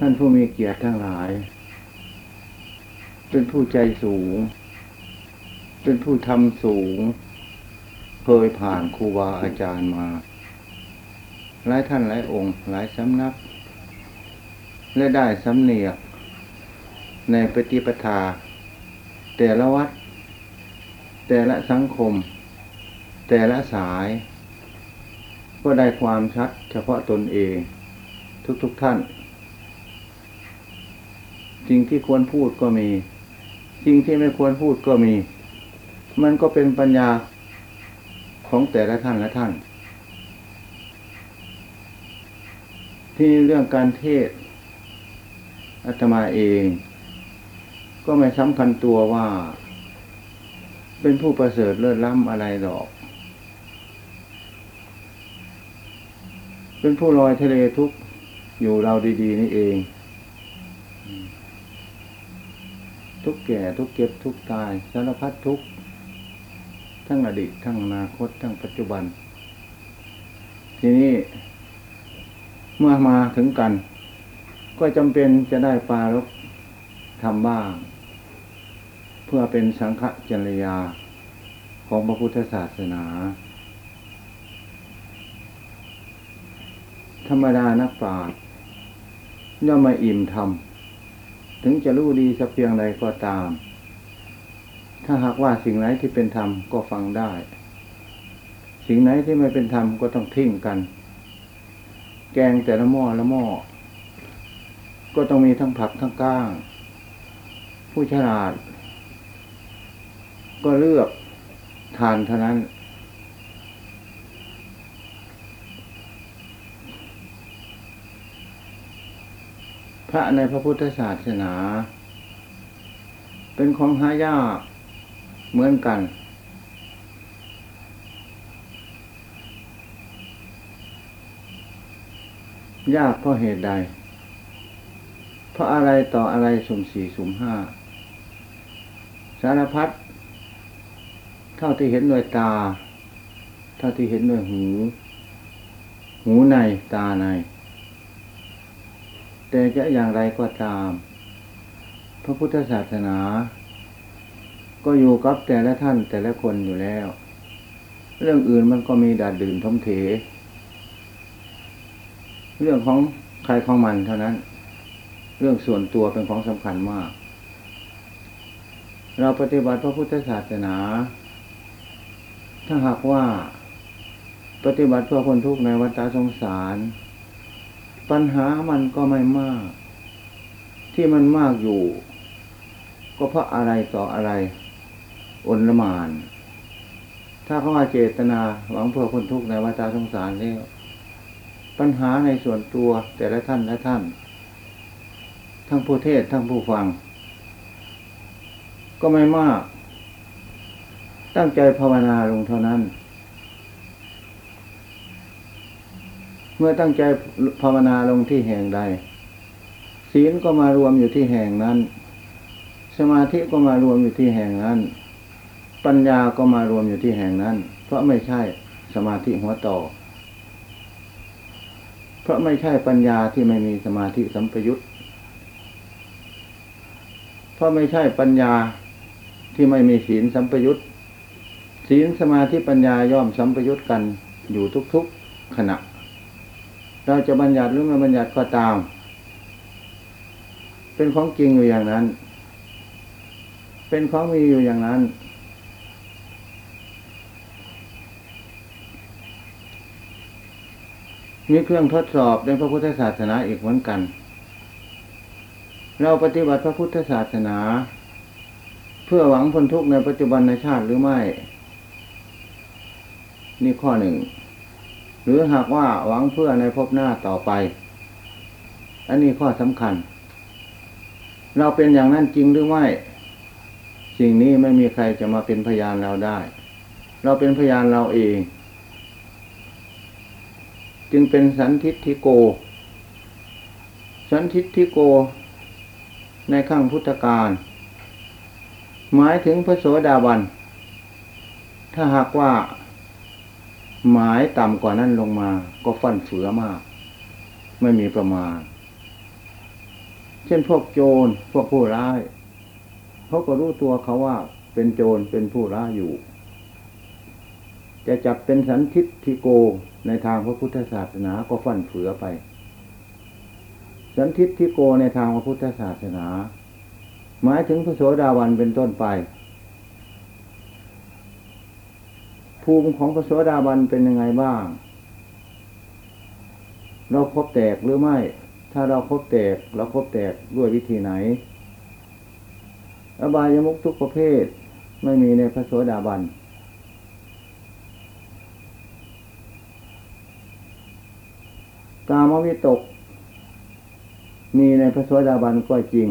ท่านผู้มีเกียรติทั้งหลาย เป็นผู้ใจสูง เป็นผู้ทำสูง เคยผ่านครูบาอาจารย์มา หลายท่านหลายองค์ หลายสำนัก และได้สำเนียก ในปฏิปทา แต่ละวัด แต่ละสังคม แต่ละสาย ก็ได้ความชัดเฉพาะตนเอง ทุกๆทท่าน สิ่งที่ควรพูดก็มี สิ่งที่ไม่ควรพูดก็มี มันก็เป็นปัญญาของแต่ละท่านละท่าน ที่เรื่องการเทศอาตมาเอง ก็ไม่สำคัญตัวว่า เป็นผู้ประเสริฐเลิศล้ำอะไรหรอก เป็นผู้ลอยทะเลทุกอยู่เราดี ๆ นี่เอง ทุกแก่ทุกเก็บทุกตายสารพัดทุกทั้งอดีตทั้งอนาคตทั้งปัจจุบัน ทีนี้ เมื่อมาถึงกัน ก็จำเป็นจะได้ปารกทำบ้าง เพื่อเป็นสังฆจริยาของพระพุทธศาสนา ธรรมดานักปราชญ์ย่อมมาอิ่มทำ ถึงจะรู้ดีสักเพียงใดก็ตาม ถ้าหากว่าสิ่งไหนที่เป็นธรรมก็ฟังได้ สิ่งไหนที่ไม่เป็นธรรมก็ต้องทิ้งกัน แกงแต่ละหม้อละหม้อก็ต้องมีทั้งผักทั้งก้าง ผู้ฉลาด ก็เลือกทานเท่านั้น ระในพระพุทธศาสนา เป็นของหายากเหมือนกัน ยากเพราะเหตุใด เพราะอะไรต่ออะไรสุ่มสี่สุ่มห้าสารพัดเท่าที่เห็นด้วยตา เท่าที่เห็นด้วยหู หูในตาใน แต่จะอย่างไรก็ตาม พระพุทธศาสนา ก็อยู่กับแต่ละท่านแต่ละคนอยู่แล้ว เรื่องอื่นมันก็มีดาดดื่นทมเถ เรื่องของใครของมันเท่านั้น เรื่องส่วนตัวเป็นของสำคัญมาก เราปฏิบัติพระพุทธศาสนา ถ้าหากว่า ปฏิบัติเพื่อคนทุกข์ในวัฏสงสาร ปัญหามันก็ไม่มาก ที่มันมากอยู่ ก็เพราะอะไรต่ออะไรอนละมาน ถ้าเขามาเจตนาหวังเพื่อคนทุกข์ในวัฏสงสารแล้วปัญหาในส่วนตัวแต่ละท่านและท่าน ทั้งผู้เทศทั้งผู้ฟัง ก็ไม่มาก ตั้งใจภาวนาลงเท่านั้น เมื่อตั้งใจภาวนาลงที่แห่งใด ศีลก็มารวมอยู่ที่แห่งนั้น สมาธิก็มารวมอยู่ที่แห่งนั้น ปัญญาก็มารวมอยู่ที่แห่งนั้น เพราะไม่ใช่สมาธิหัวต่อ เพราะไม่ใช่ปัญญาที่ไม่มีสมาธิสัมปยุตเพราะไม่ใช่ปัญญาที่ไม่มีศีลสัมปยุตศีลสมาธิปัญญาย่อมสัมปยุตกันอยู่ทุกๆขณะ เราจะบัญญัติหรือไม่บัญญัติก็ตาม เป็นของจริงอยู่อย่างนั้น เป็นของมีอยู่อย่างนั้น มีเครื่องทดสอบในพระพุทธศาสนาอีกเหมือนกัน เราปฏิบัติพระพุทธศาสนา เพื่อหวังพ้นทุกข์ในปัจจุบันในชาติหรือไม่ นี่ข้อหนึ่ง หรือหากว่าหวังเพื่อในภพหน้าต่อไป อันนี้ข้อสำคัญ เราเป็นอย่างนั้นจริงหรือไม่ สิ่งนี้ไม่มีใครจะมาเป็นพยานเราได้ เราเป็นพยานเราเอง จึงเป็นสันทิฏฐิโก สันทิฏฐิโก ในขั้งพุทธการ หมายถึงพระโสดาบัน ถ้าหากว่า หมายต่ำกว่านั้นลงมาก็ฟันเฟือมาก ไม่มีประมาณ เช่นพวกโจรพวกผู้ร้ายเขาก็รู้ตัวเขาว่าเป็นโจรเป็นผู้ร้ายอยู่ จะจับเป็นสันทิฏฐิโกในทางพระพุทธศาสนาก็ฟันเฟือไป สันทิฏฐิโกในทางพระพุทธศาสนา หมายถึงพระโสดาวันเป็นต้นไป ภูมิของพระโสดาบันเป็นยังไงบ้าง เราครบแตกหรือไม่ ถ้าเราครบแตกเราครบแตกด้วยวิธีไหน อบายมุกทุกประเภทไม่มีในพระโสดาบัน กามวิตก มีในพระโสดาบันก็จริง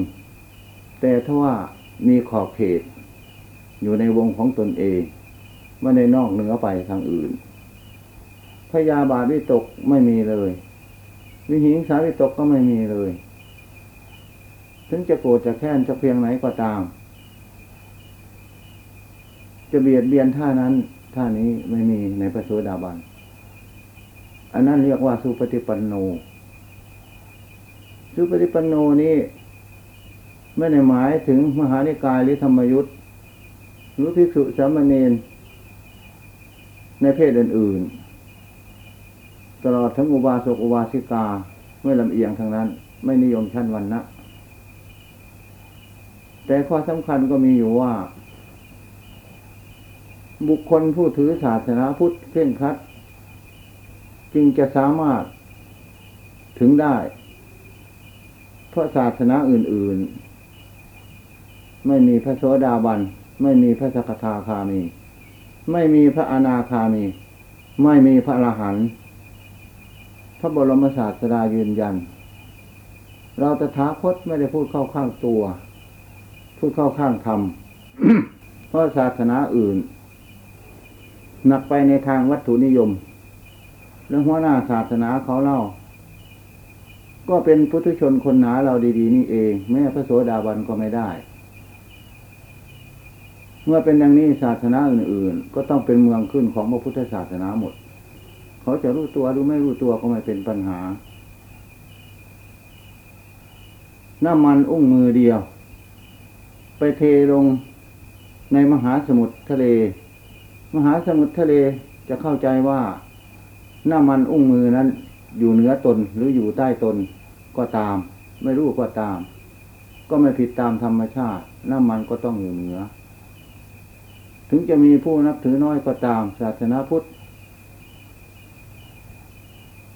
แต่ถ้าว่ามีขอบเขต อยู่ในวงของตนเอง ไม่ได้นอกเหนือไปทางอื่น พยาบาทวิตกไม่มีเลย วิหิงสาวิตกก็ไม่มีเลย ถึงจะโกรธจะแค้นจะเพียงไหนก็ตาม จะเบียดเบียนท่านั้นท่านี้ไม่มีในพระโสดาบัน อันนั้นเรียกว่าสุปฏิปันโน สุปฏิปันโนนี้ไม่ได้หมายถึงมหานิกายหรือธรรมยุทธ์หรือภิกษุสามเณร ในเพศอื่นๆ ตลอดทั้งอุบาสกอุบาสิกาไม่ลำเอียงทางนั้น ไม่นิยมชั้นวันนะแต่ข้อสำคัญก็มีอยู่ว่า บุคคลผู้ถือศาสนาพุทธเพ่งครัด จึงจะสามารถถึงได้ เพราะศาสนาอื่น ๆ ไม่มีพระโสดาบัน ไม่มีพระสกทาคามี ไม่มีพระอนาคามี ไม่มีพระอรหันต์พระบรมศาสดายืนยัน เราตถาคตไม่ได้พูดเข้าข้างตัว พูดเข้าข้างธรรมเพราะศาสนาอื่น หนักไปในทางวัตถุนิยม เรื่องหัวหน้าศาสนาเขาเล่า ก็เป็นพุทธชนคนหนาเราดี ๆ นี่เอง แม้พระโสดาบันก็ไม่ได้ เมื่อเป็นอย่างนี้ศาสนาอื่น ๆ ก็ต้องเป็นเมืองขึ้นของพระพุทธศาสนาหมด เขาจะรู้ตัวหรือไม่รู้ตัวก็ไม่เป็นปัญหา น้ำมันอุ้งมือเดียว ไปเทลงในมหาสมุทรทะเล มหาสมุทรทะเลจะเข้าใจว่าน้ำมันอุ้งมือนั้น อยู่เหนือตนหรืออยู่ใต้ตนก็ตาม ไม่รู้ก็ตาม ก็ไม่ผิดตามธรรมชาติ น้ำมันก็ต้องอยู่เหนือ ถึงจะมีผู้นับถือน้อยก็ตาม ศาสนาพุทธ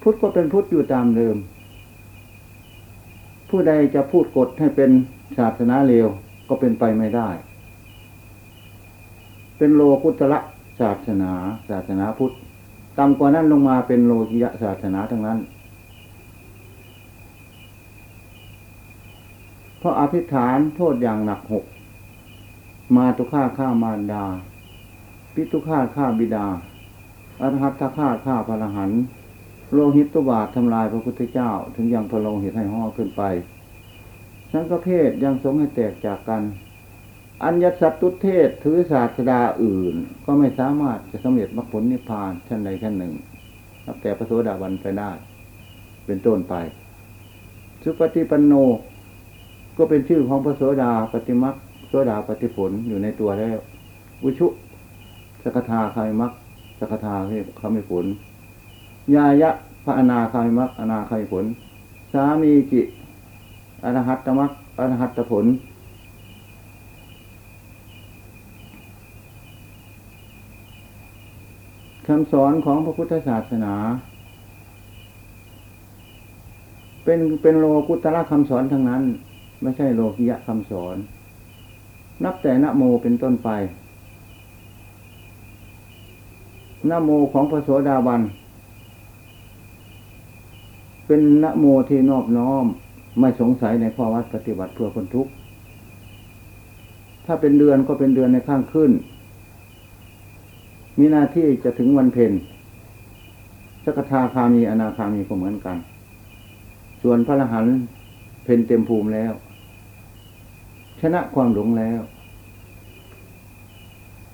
พุทธก็เป็นพุทธอยู่ตามเดิม ผู้ใดจะพูดกฎให้เป็นศาสนาเลวก็เป็นไปไม่ได้ เป็นโลกุตระศาสนา ศาสนาพุทธต่ำกว่านั้นลงมาเป็นโลกิยะศาสนาทั้งนั้น เพราะอภิษฐานโทษอย่างหนักหก มาตุฆ่าฆ่ามารดา ปิตุฆ่าฆ่าบิดาอรหัตฆ่าฆ่าพระรหันโลหิตตุบาททำลายพระพุทธเจ้า ถึงยังพะโลหิตให้ห่อขึ้นไปสังฆเพศยังสงให้แตกจากกัน อัญญสัตตุเทศถือศาสดาอื่น ก็ไม่สามารถจะสำเร็จมรรคผลนิพพานชั้นใดชั้นหนึ่งนับแต่พระโสดาบันไปได้ เป็นต้นไป สุปฏิปันโน ก็เป็นชื่อของพระโสดาปฏิมัก โสดาปฏิผลอยู่ในตัวแล้วอุชุสกทาคายมักสกทาเขาไม่ผล ยายะพระอนาคายมักอนาคายผล สามีจิอรหัตตมักอรหัตตผล คำสอนของพระพุทธศาสนา เป็นเป็นโลกุตระคำสอนทั้งนั้น ไม่ใช่โลกิยะคำสอน นับแต่นโมเป็นต้นไปนโมของพระโสดาบัน เป็นนโมที่นอบน้อมไม่สงสัยในข้อวัดปฏิบัติเพื่อคนทุกข์ถ้าเป็นเดือนก็เป็นเดือนในข้างขึ้น มีหน้าที่จะถึงวันเพ็ญสกทาคามีอนาคามีก็เหมือนกัน ส่วนพระรหันเพ็ญเต็มภูมิแล้ว ชนะความหลงแล้ว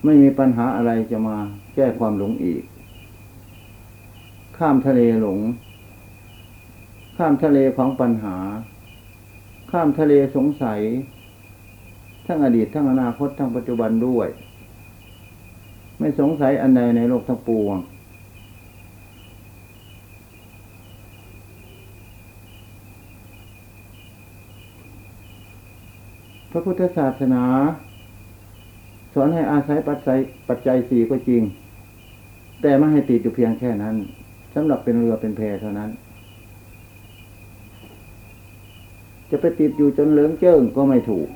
ไม่มีปัญหาอะไรจะมาแก้ความหลงอีก ข้ามทะเลหลง ข้ามทะเลของปัญหา ข้ามทะเลสงสัย ทั้งอดีตทั้งอนาคตทั้งปัจจุบันด้วย ไม่สงสัยอันใดในโลกทั้งปวง ระพุทธศาสนา สอนให้อาศัยปัจจัยปัจจัยสี่ก็จริง แต่ไม่ให้ติดอยู่เพียงแค่นั้นสำหรับเป็นเรือเป็นแพเท่านั้น จะไปติดอยู่จนเหลืองเจิ้งก็ไม่ถูก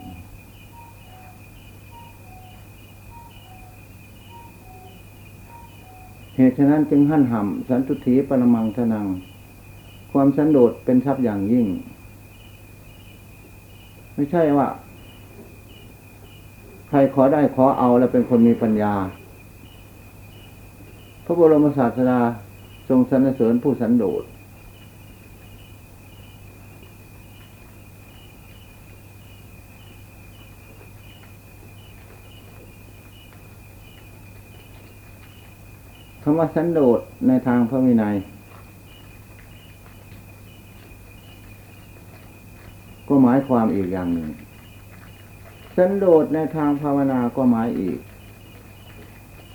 เหตุฉะนั้นจึงหั่นห่ำสันตุถีปรมังทนัง ความสันโดษเป็นทรัพย์อย่างยิ่ง ไม่ใช่ว่า ใครขอได้ขอเอาแล้วเป็นคนมีปัญญา พระบรมศาสดาทรงสรรเสริญผู้สันโดษคำว่าสันโดษในทางพระวินัย ก็หมายความอีกอย่างหนึ่ง สันโดษในทางภาวนาก็หมายอีก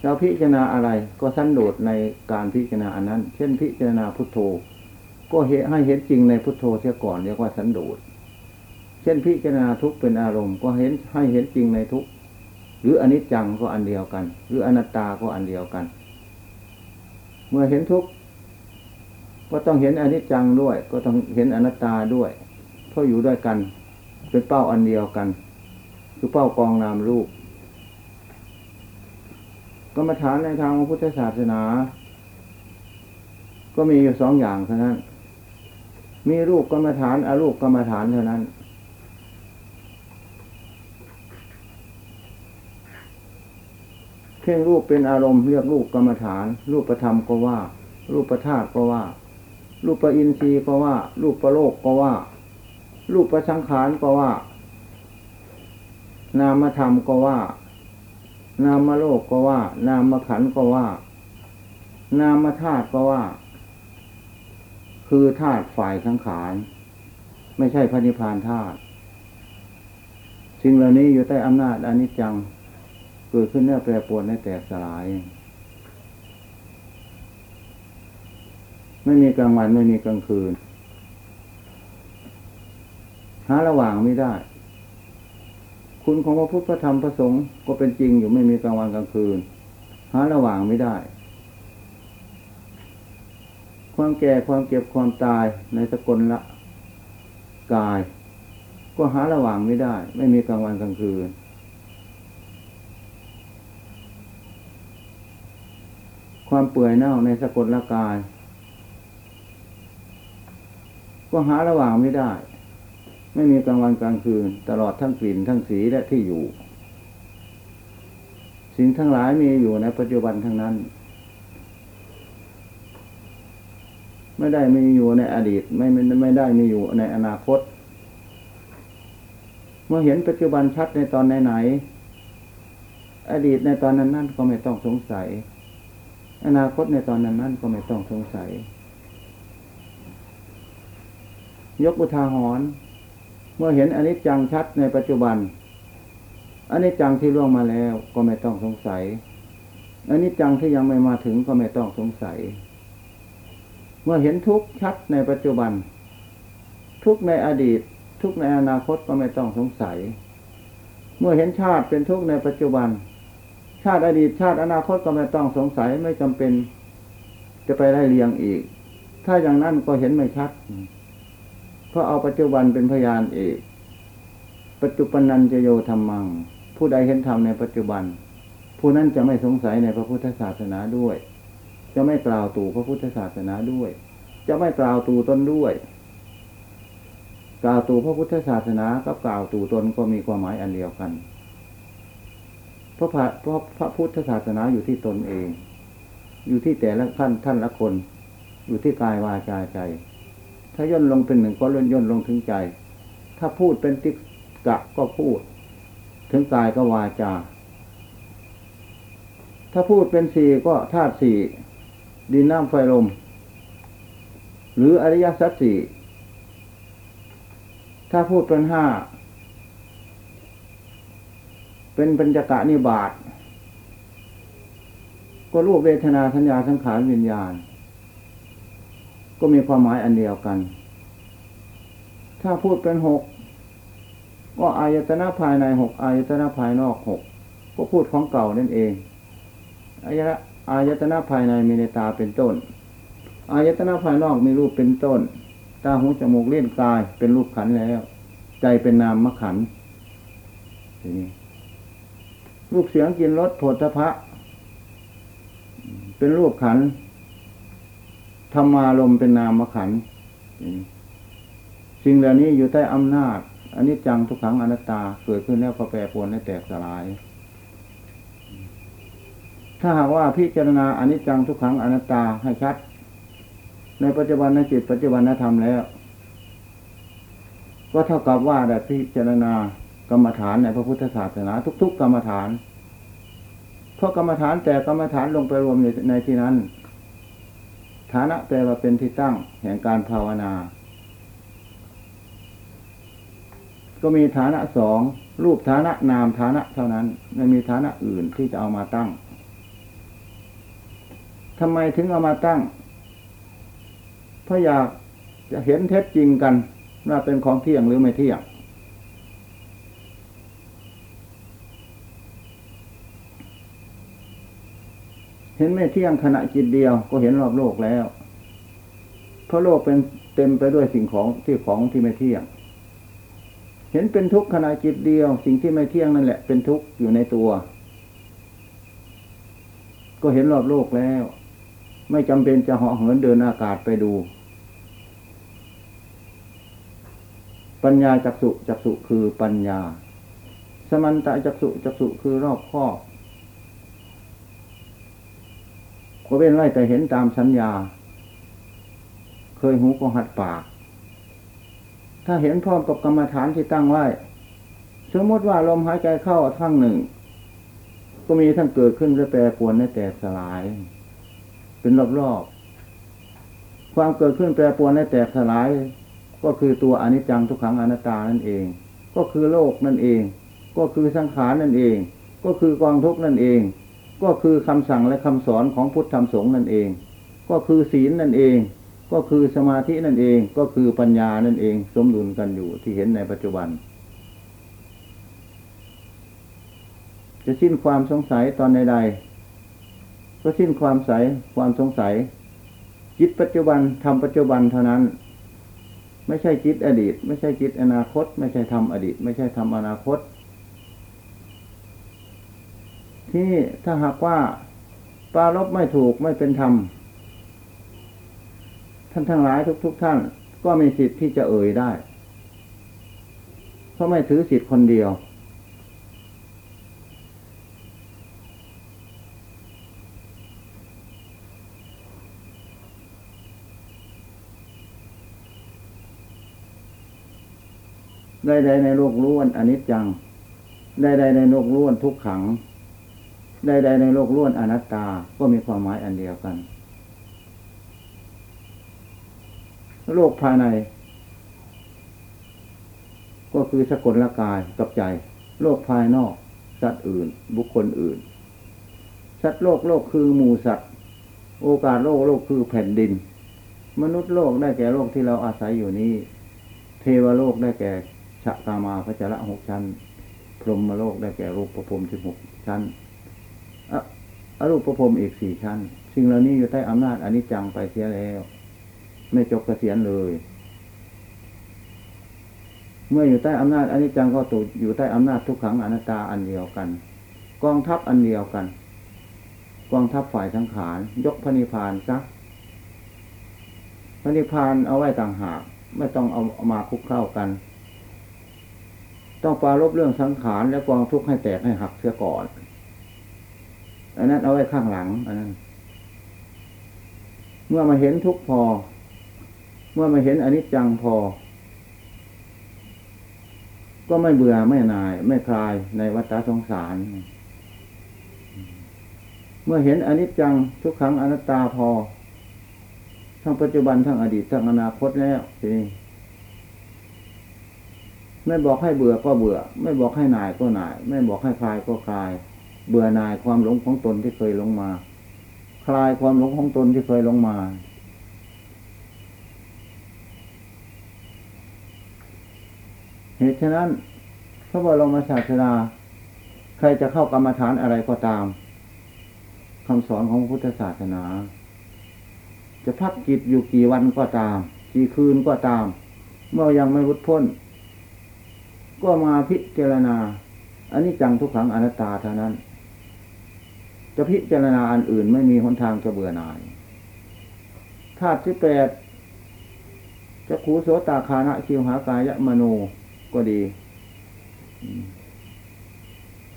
เราพิจารณาอะไรก็สันโดษในการพิจารณาอันนั้น เช่นพิจารณาพุทโธ ก็เหให้เห็นจริงในพุทโธเสียก่อนเรียกว่าสันโดษ เช่นพิจารณาทุกเป็นอารมณ์ก็เห็นให้เห็นจริงในทุกหรืออนิจจังก็อันเดียวกัน หรืออนัตตาก็อันเดียวกัน เมื่อเห็นทุกก็ต้องเห็นอนิจจังด้วย ก็ต้องเห็นอนัตตาด้วยเพราะอยู่ด้วยกัน เป็นเป้าอันเดียวกัน คือเป้ากองนามรูปกรรมฐานในทางพุทธศาสนา ก็มีอยู่สองอย่างเท่านั้น มีรูปกรรมฐานอารูปกรรมฐานเท่านั้น เพ่งรูปเป็นอารมณ์เรียกรูปกรรมฐาน รูปประธรรมก็ว่า รูปประธาตก็ว่า รูปประอินทรีย์ก็ว่า รูปประโลกก็ว่า รูปประสังขารก็ว่า นามธรรมก็ว่า นามโลกก็ว่า นามขันก็ว่า นามธาตุก็ว่า คือธาตุฝ่ายสังขารไม่ใช่พระนิพพานธาตุสิ่งเหล่านี้อยู่ใต้อำนาจอนิจจังเกิดขึ้นแล้วแปรปรวนและแตกสลาย ไม่มีกลางวันไม่มีกลางคืน หาระหว่างไม่ได้ คุณของพระพุทธพระธรรมพระสงฆ์ก็เป็นจริงอยู่ไม่มีกลางวันกลางคืน หาระหว่างไม่ได้ ความแก่ความเก็บความตายในสกลละกาย ก็หาระหว่างไม่ได้ ไม่มีกลางวันกลางคืนความเปื่อยเน่าในสกลละกาย ก็หาระหว่างไม่ได้ ไม่มีกลางวันกลางคืน ตลอดทั้งกลิ่นทั้งสีและที่อยู่ สิ่งทั้งหลายมีอยู่ในปัจจุบันทั้งนั้น ไม่ได้มีอยู่ในอดีตไม่ไม่ไม่ได้มีอยู่ในอนาคต เมื่อเห็นปัจจุบันชัดในตอนไหนๆอดีตในตอนนั้นนั่นก็ไม่ต้องสงสัย อนาคตในตอนนั้นนั่นก็ไม่ต้องสงสัย ยกอุทาหรณ์ เมื่อเห็นอนิจจังชัดในปัจจุบันอนิจจังที่ล่วงมาแล้วก็ไม่ต้องสงสัยอนิจจังที่ยังไม่มาถึงก็ไม่ต้องสงสัย เมื่อเห็นทุกข์ชัดในปัจจุบัน ทุกในอดีต ทุกในอนาคตก็ไม่ต้องสงสัย เมื่อเห็นชาติเป็นทุกข์ในปัจจุบัน ชาติอดีตชาติอนาคตก็ไม่ต้องสงสัยไม่จำเป็น จะไปไล่เรียงอีก ถ้าอย่างนั้นก็เห็นไม่ชัด ราะเอาปัจจุบันเป็นพยานเอกปัจจุบันนันจะโยธรรมัง ผู้ใดเห็นธรรมในปัจจุบัน ผู้นั้นจะไม่สงสัยในพระพุทธศาสนาด้วย จะไม่กล่าวตู่พระพุทธศาสนาด้วย จะไม่กล่าวตู่ตนด้วย กล่าวตู่พระพุทธศาสนากับกล่าวตู่ตนก็มีความหมายอันเดียวกันเพราะพระพระพระพุทธศาสนาอยู่ที่ตนเอง อยู่ที่แต่ละท่านท่านละคน อยู่ที่กายวาจาใจ ถ้าย่นลงเป็นหนึ่งก็ย่นย่นลงถึงใจ ถ้าพูดเป็นติกะก็พูด ถึงกายก็วาจา ถ้าพูดเป็นสี่ก็ธาตุสี่ดินน้ำไฟลม หรืออริยสัจสี่ถ้าพูดเป็นห้าเป็นปัญจกะนิบาตก็รูปเวทนาสัญญาสังขารวิญญาณ ก็มีความหมายอันเดียวกัน ถ้าพูดเป็นหกก็อายตนะภายในหกอายตนะภายนอกหกก็พูดของเก่านั่นเองอายะอายตนะภายในมีในตาเป็นต้น อายตนะภายนอกมีรูปเป็นต้น ตาหูจมูกเลี้ยนกายเป็นรูปขันแล้ว ใจเป็นนามมขันทีนี้รูปเสียงกินรสโผฏฐะเป็นรูปขัน ธรรมารมเป็นนามขันสิ่งเหล่านี้อยู่ใต้อำนาจอันนี้จังทุกขังอนัตตาเกิดขึ้นแล้วก็แปรปรวนและแตกสลาย ถ้าหากว่าพิจารณาอนิจจังทุกขังอนัตตาให้ชัด ในปัจจุบันในจิตปัจจุบันนธรรมแล้ว ก็เท่ากับว่าได้พิจารณากรรมฐานในพระพุทธศาสนาทุก ๆ กรรมฐานเพราะกรรมฐานแต่กรรมฐานลงไปรวมอยู่ในที่นั้น ฐานะแปลว่าเป็นที่ตั้งแห่งการภาวนา ก็มีฐานะสองรูปฐานะนามฐานะเท่านั้นไม่มีฐานะอื่นที่จะเอามาตั้งทำไมถึงเอามาตั้ง เพราะอยากจะเห็นเท็จจริงกันว่าเป็นของเที่ยงหรือไม่เที่ยง เห็นไม่เที่ยงขณะจิตเดียวก็เห็นรอบโลกแล้ว เพราะโลกเป็นเต็มไปด้วยสิ่งของที่ของที่ไม่เที่ยง เห็นเป็นทุกข์ขณะจิตเดียว สิ่งที่ไม่เที่ยงนั่นแหละเป็นทุกข์อยู่ในตัว ก็เห็นรอบโลกแล้ว ไม่จำเป็นจะเหาะเหินเดินอากาศไปดู ปัญญาจักสุจักสุคือปัญญา สมันตะจักสุจักสุคือรอบครอบ ก็เป็นไรแต่เห็นตามสัญญา เคยหูก็หัดปาก ถ้าเห็นพร้อมกับกรรมฐานที่ตั้งไว้ สมมติว่าลมหายใจเข้าทั้งหนึ่ง ก็มีทั้งเกิดขึ้นและแปรปวนและแตกสลาย เป็นรอบๆ ความเกิดขึ้นแปรปวนและแตกสลาย ก็คือตัวอนิจจังทุกขังอนัตตานั่นเอง ก็คือโลกนั่นเอง ก็คือสังขารนั่นเอง ก็คือกองทุกข์นั่นเอง ก็คือคำสั่งและคำสอนของพุทธธรรมสงฆ์นั่นเอง ก็คือศีลนั่นเอง ก็คือสมาธินั่นเอง ก็คือปัญญานั่นเอง สมดุลกันอยู่ที่เห็นในปัจจุบัน จะสิ้นความสงสัยตอนใดๆก็สิ้นความใสความสงสัย จิตปัจจุบันทำปัจจุบันเท่านั้น ไม่ใช่จิตอดีต ไม่ใช่จิตอนาคต ไม่ใช่ทำอดีต ไม่ใช่ทำอนาคต ที่ถ้าหากว่าปาลบไม่ถูกไม่เป็นธรรม ท่านทั้งหลายทุกๆทท่าน ก็มีสิทธิ์ที่จะเอ่ยได้ เพราะไม่ถือสิทธิ์คนเดียว ใดๆในโลกล้วนอนิจจัง ใดๆในโลกล้วนทุกขัง ใดๆในโลกล้วนอนัตตาก็มีความหมายอันเดียวกัน โลกภายใน ก็คือสกุลละกายกับใจ โลกภายนอก สัตว์อื่น บุคคลอื่น สัตว์โลกโลกคือหมูสัตว์ โอกาสโลกโลกคือแผ่นดิน มนุษย์โลกได้แก่โลกที่เราอาศัยอยู่นี้ เทวโลกได้แก่ชะตามาพระจระหกชั้น พรหมโลกได้แก่รูปประพรมสิบหกชั้น อรูปภพอีกสี่ชั้น สิ่งเหล่านี้อยู่ใต้อำนาจอนิจจังไปเสียแล้ว ไม่จบเกษียณเลย เมื่ออยู่ใต้อำนาจอนิจจังก็ตกอยู่ใต้อำนาจทุกขังอนัตตาอันเดียวกัน กองทัพอันเดียวกัน กองทัพฝ่ายสังขาร ยกพระนิพพานซะพระนิพพานเอาไว้ต่างหาก ไม่ต้องเอามาคุกเข้ากัน ต้องปารบเรื่องสังขารและกองทุกข์ให้แตกให้หักเสียก่อน อันนั้นเอาไว้ข้างหลังอันนั้น เมื่อมาเห็นทุกพอ เมื่อมาเห็นอนิจจังพอ ก็ไม่เบื่อไม่นาย ไม่คลายในวัฏสงสาร เมื่อเห็นอนิจจังทุกครั้งอนัตตาพอ ทั้งปัจจุบันทั้งอดีตทั้งอนาคตแล้วทีนี้ไม่บอกให้เบื่อก็เบื่อ ไม่บอกให้หน่ายก็หน่าย ไม่บอกให้คลายก็คลาย เบื่อหน่ายความหลงของตนที่เคยหลงมา คลายความหลงของตนที่เคยหลงมา เหตุฉะนั้นพระบรมศาสดาใครจะเข้ากรรมฐานอะไรก็ตามคำสอนของพุทธศาสนา จะพักจิตอยู่กี่วันก็ตาม กี่คืนก็ตาม เมื่อยังไม่รุดพ้น ก็มาพิจารณาอันนี้จังทุกขังอนัตตาเท่านั้น จะพิจารณาอันอื่นไม่มีหนทางจะเบื่อหน่ายธาตุที่แปดจะขูโสตาคานะคิวหากายะมโนก็ดี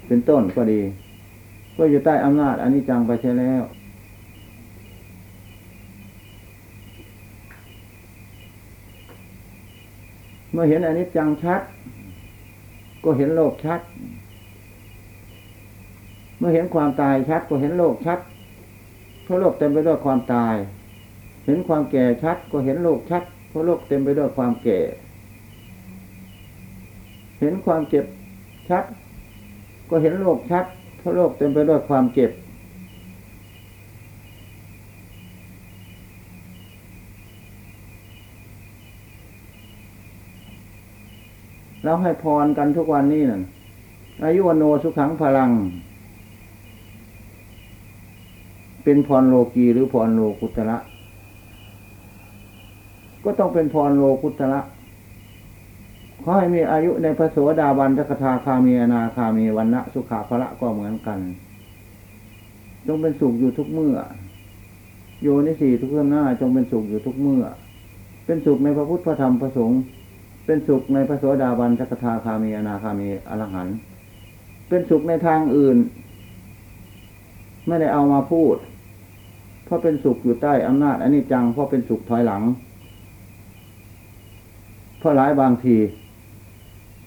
เป็นต้นก็ดี ก็อยู่ใต้อำนาจอันนี้จังไปใช่แล้ว เมื่อเห็นอันนี้จังชัด ก็เห็นโลกชัด เมื่อเห็นความตายชัดก็เห็นโลกชัดเพราะโลกเต็มไปด้วยความตาย เห็นความแก่ชัดก็เห็นโลกชัดเพราะโลกเต็มไปด้วยความแก่ เห็นความเจ็บชัด ก็เห็นโลกชัดเพราะโลกเต็มไปด้วยความเจ็บ แล้วให้พรกันทุกวันนี้นั่นอายุวโนสุขังพลัง เป็นพรโลกีหรือพรโลกุตระก็ต้องเป็นพรโลกุตระขอให้มีอายุในพระโสดาบันตคทาคามีอนาคามีวันนะสุขาภละก็เหมือนกันจงเป็นสุขอยู่ทุกเมื่อ โยนิสีทุกเรื่องหน้าจงเป็นสุขอยู่ทุกเมื่อ เป็นสุขในพระพุทธพระธรรมพระสงฆ์เป็นสุขในพระโสดาบันตคทาคามีอนาคามีอรหันเป็นสุขในทางอื่น ไม่ได้เอามาพูด เพราะเป็นสุขอยู่ใต้อำนาจอันนี้จังเพราะเป็นสุขถอยหลัง เพราะหลายบางที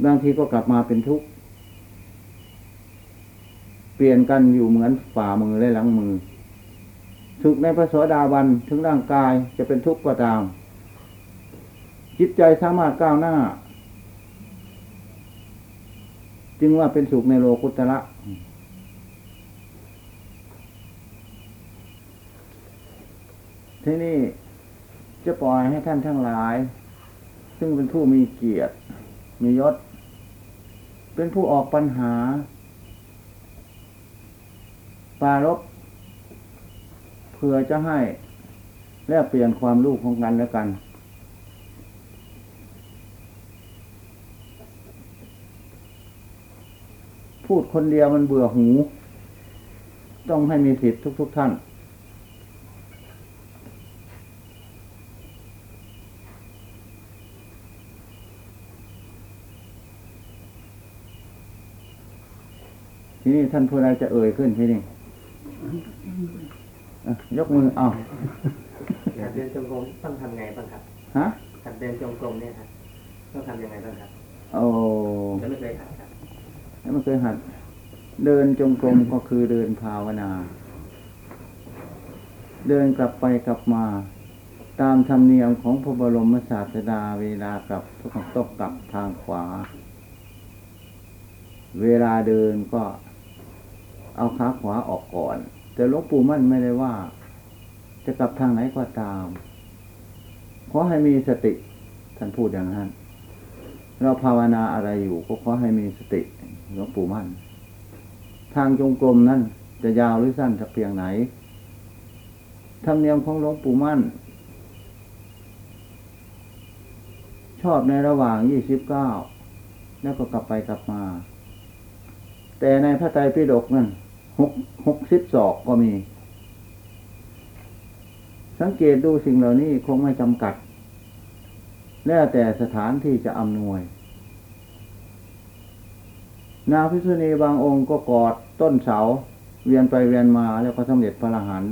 บางทีก็กลับมาเป็นทุกข์เปลี่ยนกันอยู่เหมือนฝ่ามือและหลังมือ สุขในพระโสดาบันถึงร่างกายจะเป็นทุกข์ก็ตาม จิตใจสามารถก้าวหน้า จึงว่าเป็นสุขในโลกุตระ ที่นี่จะปล่อยให้ท่านทั้งหลาย ซึ่งเป็นผู้มีเกียรติ มียศ เป็นผู้ออกปัญหา ปารบเพื่อจะให้แลกเปลี่ยนความรู้ของกันและกัน พูดคนเดียวมันเบื่อหู ต้องให้มีสิทธิ์ทุก ๆทท่าน ทีนี้ท่านผู้ใดจะเอ่ยขึ้นที่นี่อะยกมือเอาหัดเดินจงกรมต้องทำไงบ้างครับฮะหัดเดินจงกรมเนี่ยครับต้องทำยังไงบ้างครับโอ้ยังไม่เคยหัดครับแล้วมันเคยหัด เดินจงกรมก็คือเดินภาวนา เดินกลับไปกลับมา ตามธรรมเนียมของพระบรมศาสดาเวลากลับทุกต้องต้องกลับทางขวา เวลาเดินก็ เอาขาขวาออกก่อน แต่หลวงปู่มั่นไม่ได้ว่า จะกลับทางไหนก็ตาม ขอให้มีสติ ท่านพูดอย่างนั้น เราภาวนาอะไรอยู่ ก็ขอให้มีสติหลวงปู่มั่น ทางจงกรมนั้นจะยาวหรือสั้นจะเพียงไหนธรรมเนียมของหลวงปู่มั่น ชอบในระหว่างยี่สิบเก้าแล้วก็กลับไปกลับมา แต่ในพระไตรปิฎกนั่น หกหกสิบศอกก็มี สังเกตดูสิ่งเหล่านี้คงไม่จำกัด แล้วแต่สถานที่จะอำนวย นางพิษุณีบางองค์ก็กอดต้นเสา เวียนไปเวียนมาแล้วก็สำเร็จพระอรหันต์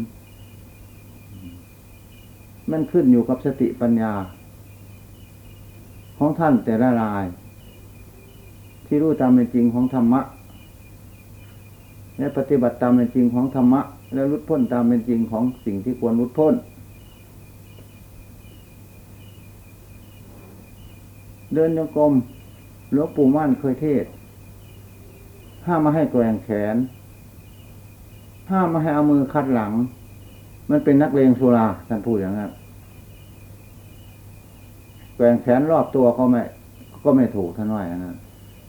มันขึ้นอยู่กับสติปัญญา ของท่านแต่ละราย ที่รู้ตามเป็นจริงของธรรมะ และปฏิบัติตามเป็นจริงของธรรมะ และรุดพ้นตามเป็นจริงของสิ่งที่ควรรุดพ้น เดินโยกรมหลวงปู่มั่นเคยเทศ ห้ามมาให้แกว่งแขน ห้ามมาให้เอามือคัดหลัง มันเป็นนักเลงสุราท่านพูดอย่างนั้นแกว่งแขนรอบตัวก็ไม่ ก็ไม่ถูกท่านว่าอย่างนั้น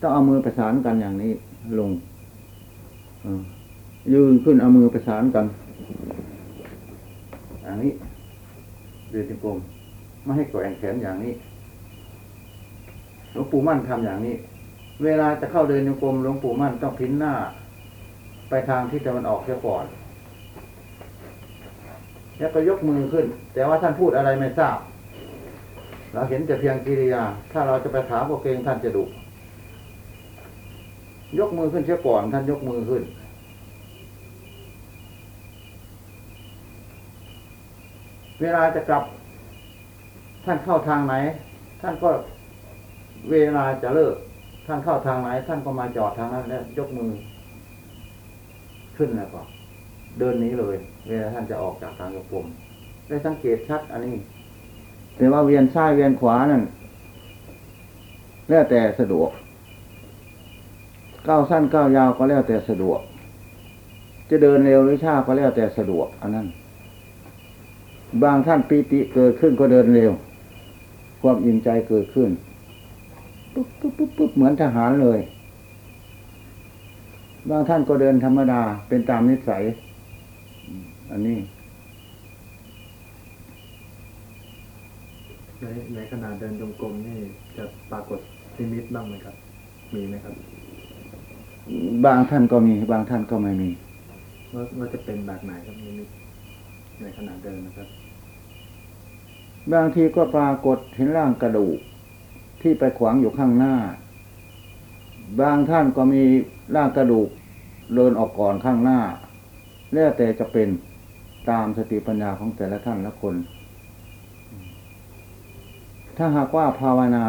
ต้องเอามือประสานกันอย่างนี้ลง ยืนขึ้นเอามือประสานกันอย่างนี้เดินจงกรมไม่ให้แกว่งแขนอย่างนี้หลวงปู่มั่นทำอย่างนี้ เวลาจะเข้าเดินจงกรมหลวงปู่มั่นต้องพินหน้า ไปทางที่ตะวันออกเสียก่อนแล้วก็ยกมือขึ้น แต่ว่าท่านพูดอะไรไม่ทราบ เราเห็นแต่เพียงกิริยา ถ้าเราจะไปถามพวกเกงท่านจะดุ ยกมือขึ้นเสียก่อนท่านยกมือขึ้น เวลาจะกลับ ท่านเข้าทางไหน ท่านก็เวลาจะเลิก ท่านเข้าทางไหน ท่านก็มาจอดทางนั้นแล้วยกมือ ขึ้นแล้วก็ เดินนี้เลย เวลาท่านจะออกจากทางยกผมได้สังเกตชัดอันนี้ แต่ว่าเวียนซ้ายเวียนขวานั่นแล้วแต่สะดวก ก้าวสั้นก้าวยาวก็แล้วแต่สะดวก จะเดินเร็วหรือช้าก็แล้วแต่สะดวก อันนั้น บางท่านปีติเกิดขึ้นก็เดินเร็ว ความอิ่มใจเกิดขึ้นปุ๊บปุ๊บปุ๊บปุ๊บเหมือนทหารเลย บางท่านก็เดินธรรมดาเป็นตามนิสัย อันนี้ ในในขณะเดินจงกรมนี่จะปรากฏนิมิตบ้างไหมครับ มีไหมครับ บางท่านก็มีบางท่านก็ไม่มีว่าว่าจะเป็นแบบไหนครับนิมิตในขณะเดินนะครับ บางทีก็ปรากฏเห็นร่างกระดูกที่ไปขวางอยู่ข้างหน้า บางท่านก็มีร่างกระดูกเดินออกก่อนข้างหน้า แล้วแต่จะเป็นตามสติปัญญาของแต่ละท่านละคน ถ้าหากว่าภาวนา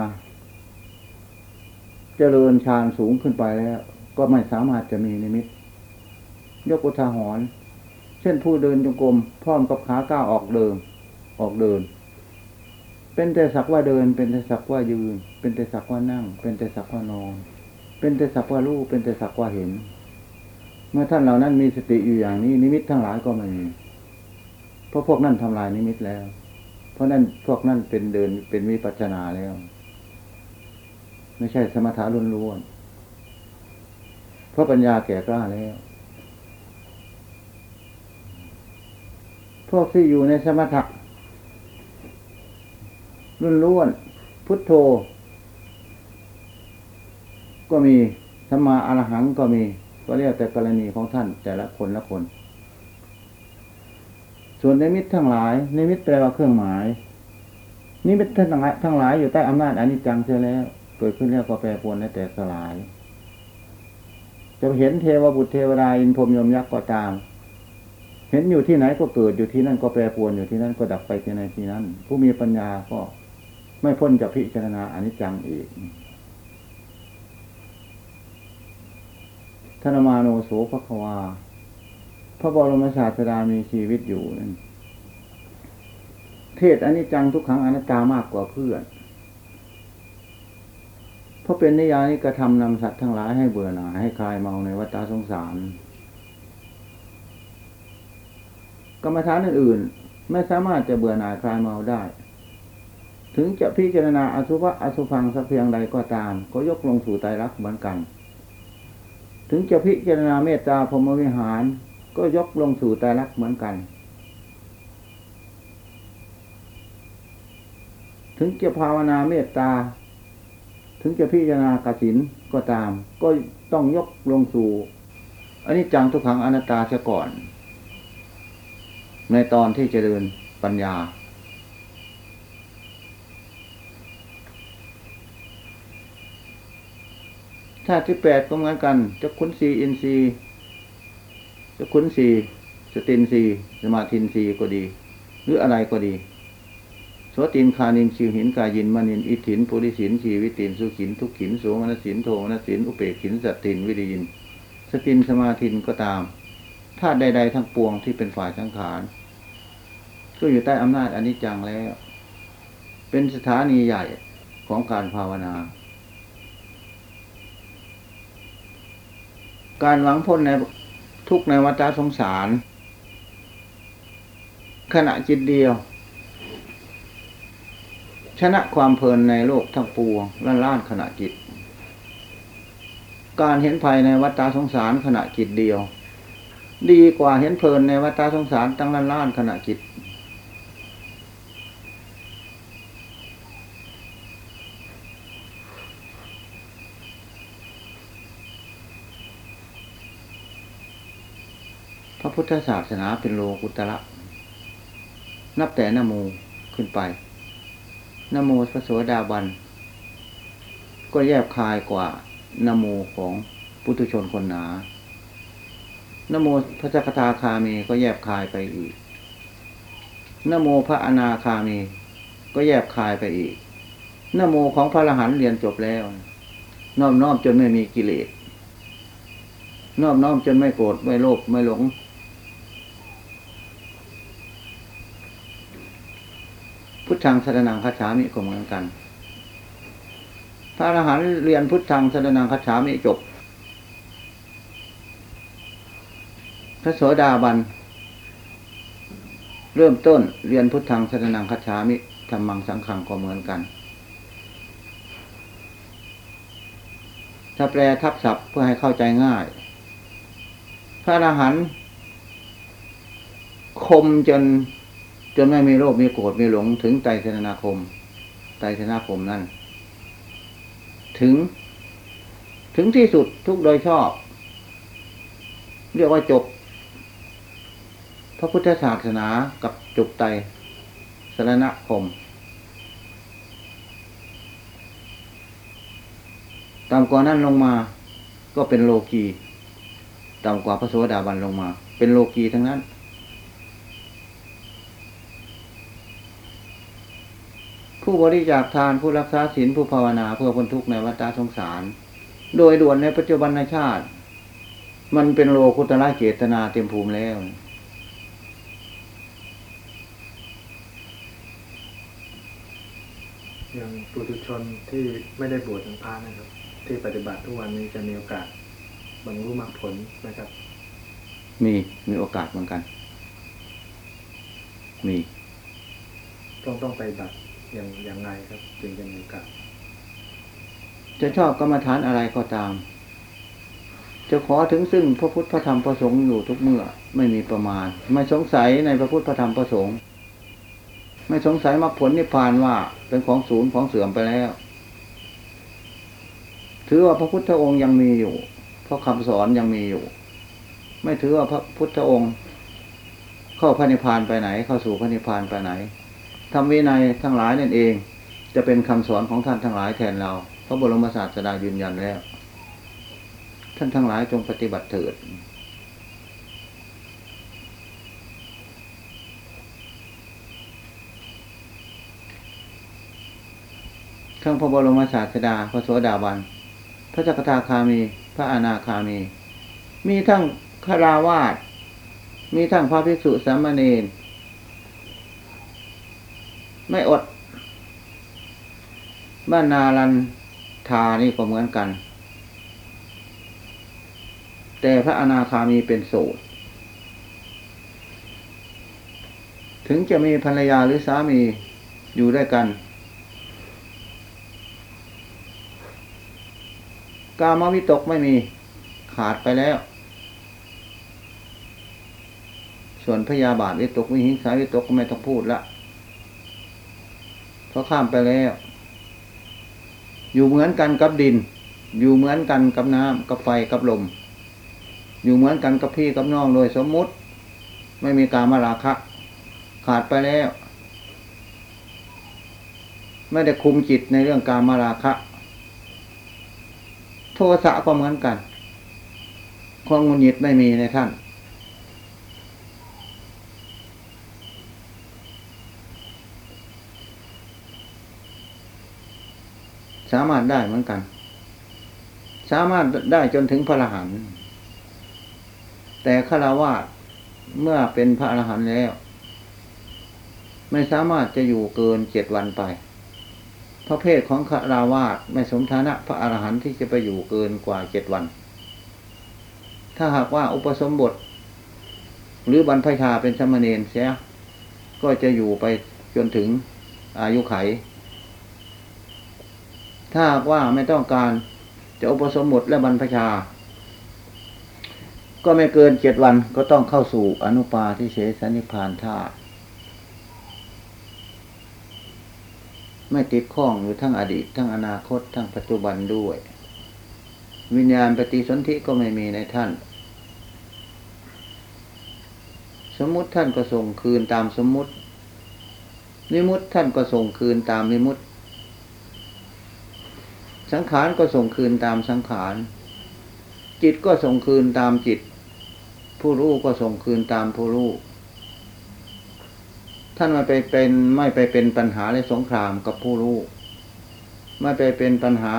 เจริญฌานสูงขึ้นไปแล้ว ก็ไม่สามารถจะมีนิมิต ยกอุทาหรณ์เช่นผู้เดินจงกรมพร้อมกับขาก้าวออกเดิน ออกเดิน เป็นแต่สักว่าเดิน เป็นแต่สักว่ายืน เป็นแต่สักว่านั่ง เป็นแต่สักว่านอน เป็นแต่สักว่ารู้เป็นแต่สักว่าเห็น เมื่อท่านเหล่านั้นมีสติอยู่อย่างนี้ นิมิตทั้งหลายก็ไม่มีเพราะพวกนั้นทำลายนิมิตแล้ว เพราะนั้นพวกนั้นเป็นเดินเป็นวิปัสสนาแล้ว ไม่ใช่สมถะล้วนๆ เพราะปัญญาแก่กล้าแล้ว พวกที่อยู่ในสมถะรุ่นล้วน พุทโธ ก็มีสัมมาอรหังก็มี ก็เรียกแต่กรณีของท่าน แต่ละคนละคน ส่วนในมิตรทั้งหลายในมิตรแปลว่าเครื่องหมายนิมิตทั้งหลายทั้งหลายอยู่ใต้อำนาจอนิจจังเสียแล้ว เกิดขึ้นแล้วก็แปรปรวนและแตกสลาย จะเห็นเทวบุตรเทวดาอินพรมยมยักษ์ก็ตาม เห็นอยู่ที่ไหนก็เกิดอยู่ที่นั่นก็แปรปรวนอยู่ที่นั่นก็ดับไปที่ในที่นั้น ผู้มีปัญญาก็ไม่พ้นจากพิจารณาอนิจจังอีกธนมาโนโสภควา พระบรมศาสดามีชีวิตอยู่นั่นเทศอนิจจังทุกขังอนัตตามากกว่าเพื่อน เพราะเป็นนิยานิกระทำนำสัตว์ทั้งหลายให้เบื่อหน่ายให้คลายเมาในวัฏสงสาร กรรมฐานอื่นๆไม่สามารถจะเบื่อหน่ายคลายเมาได้ ถึงจะพิจารณาอสุภะอสุพังสักเพียงใดก็ตาม ก็ยกลงสู่ไตรลักษณ์เหมือนกัน ถึงจะพิจารณาเมตตาพรหมวิหาร ก็ยกลงสู่ไตรลักษณ์เหมือนกันถึงจะภาวนาเมตตา ถึงจะพิจารณากสินก็ตาม ก็ต้องยกลงสู่อันนี้จังทุกขังอนัตตาเสียก่อน ในตอนที่จะเดินปัญญาชาติที่แปดก็เหมือนกันจะขุนสีอินทรีย์จะขุนสีสตินสีสมาธินสีก็ดี หรืออะไรก็ดี โสตินคานินชิวหินกายินมานินอิถินปุริสินชีวิตินสุขิน ทุกขินโสมนสินโทมนสินอุเปกขินสัตตินวิริยิน สตินสมาธินก็ตามธาตุใด ๆ ทั้งปวงที่เป็นฝ่ายสังขารก็อยู่ใต้อำนาจอนิจจังแล้ว เป็นสถานีใหญ่ของการภาวนา การหวังพ้นในทุกในวัฏสงสาร ขณะจิตเดียว ชนะความเพลินในโลกทั้งปวงล้านล้านขณะจิต การเห็นภัยในวัฏสงสารขณะจิตเดียว ดีกว่าเห็นเพลินในวัฏสงสารตั้งล้านล้านขณะจิต พระพุทธศาสนาเป็นโลกุตระนับแต่นโมขึ้นไป นโมพระโสดาบัน ก็แยบคายกว่านโมของปุถุชนคนหนานโมพระจักทาคามีก็แยบคายไปอีกนโมพระอนาคามี ก็แยบคายไปอีกนโมของพระอรหันต์เรียนจบแล้ว น้อมน้อมจนไม่มีกิเลสน้อมน้อมจนไม่โกรธไม่โลภไม่หลง พุทธังสรนังคัจฉามิก็เหมือนกัน พระอรหันต์เรียนพุทธังสรนังคัจฉามิจบ พระโสดาบัน เริ่มต้นเรียนพุทธังสรนังคัจฉามิธรรมังสังขังก็เหมือนกัน ถ้าแปลทับศัพท์เพื่อให้เข้าใจง่าย พระอรหันต์คมจน จนไม่มีโลภมีโกรธมีหลงถึงไตรสนาคมไตรสนาคมนั่น ถึง ถึงที่สุดทุกโดยชอบ เรียกว่าจบ พระพุทธศาสนากับจุกไตสนาคมตามกว่านั้นลงมา ก็เป็นโลกีต่ำกว่าพระโสดาบันลงมา เป็นโลกีทั้งนั้น ผู้บริจาคทานผู้รักษาศีลผู้ภาวนาเพื่อพ้นทุกข์ในวัฏสงสาร โดยด่วนในปัจจุบันชาติ มันเป็นโลกุตระเจตนาเต็มภูมิแล้ว อย่างปุถุชนที่ไม่ได้บวชเป็นพระนะครับ ที่ปฏิบัติทุกวันนี้จะมีโอกาสบรรลุมรรคผลนะครับ มีมีโอกาสเหมือนกัน มี ต้องต้องไปบัติ อย่างอย่างไรครับจึงจะมีโอกาสจะชอบกรรมฐานอะไรก็ตาม จะขอถึงซึ่งพระพุทธพระธรรมพระสงฆ์อยู่ทุกเมื่อไม่มีประมาณ ไม่สงสัยในพระพุทธพระธรรมพระสงฆ์ไม่สงสัยมรรคผลนิพพานว่าเป็นของศูนย์ของเสื่อมไปแล้ว ถือว่าพระพุทธองค์ยังมีอยู่เพราะคำสอนยังมีอยู่ ไม่ถือว่าพระพุทธองค์ เข้าพระนิพพานไปไหน เข้าสู่พระนิพพานไปไหน ทำวินัยทั้งหลายนั่นเอง จะเป็นคำสอนของท่านทั้งหลายแทนเราพระบรมศาสดายืนยันแล้ว ท่านทั้งหลายจงปฏิบัติเถิดทั้งพระบรมศาสดาพระโสดาบัน พระจักทาคามี พระอนาคามี มีทั้งคาราวาสมีทั้งพระภิกษุสามเณร ไม่อด บ้านนาลันทานี่ก็เหมือนกัน แต่พระอนาคามีเป็นโสดถึงจะมีภรรยาหรือสามีอยู่ด้วยกัน กามวิตกไม่มีขาดไปแล้ว ส่วนพยาบาทวิตกวิหิงสาวิตกก็ไม่ต้องพูดละ เพราข้ามไปแล้ว อยู่เหมือนกันกับดิน อยู่เหมือนกันกับน้ำกับไฟกับลม อยู่เหมือนกันกับพี่กับน้องโดยสมมุติ ไม่มีการมาราคะ ขาดไปแล้ว ไม่ได้คุมจิตในเรื่องการมาราคะ โทสะก็เหมือนกันความงุนหงิดไม่มีในท่าน สามารถได้เหมือนกัน สามารถได้จนถึงพระอรหันต์แต่ฆราวาสเมื่อเป็นพระอรหันต์แล้ว ไม่สามารถจะอยู่เกินเจ็ดวันไป พระเพศของฆราวาสไม่สมฐานะพระอรหันต์ที่จะไปอยู่เกินกว่าเจ็ดวัน ถ้าหากว่าอุปสมบท หรือบรรพชาเป็นสมณเณรเสียก็จะอยู่ไปจนถึงอายุไข ถ้าว่าไม่ต้องการจะอุปสมบทและบรรพชา ก็ไม่เกินเจ็ดวันก็ต้องเข้าสู่อนุปาทิเสสนิพพานธาตุไม่ติดข้องอยู่ทั้งอดีต ทั้งอนาคต ทั้งปัจจุบันด้วย วิญญาณปฏิสนธิก็ไม่มีในท่าน สมมุติท่านก็ส่งคืนตามสมมุติ นิมุติท่านก็ส่งคืนตามนิมุติ สังขารก็ส่งคืนตามสังขาร จิตก็ส่งคืนตามจิต ผู้รู้ก็ส่งคืนตามผู้รู้ท่านไม่ไปเป็นไม่ไปเป็นปัญหาในสงครามกับผู้รู้ไม่ไปเป็นปัญหา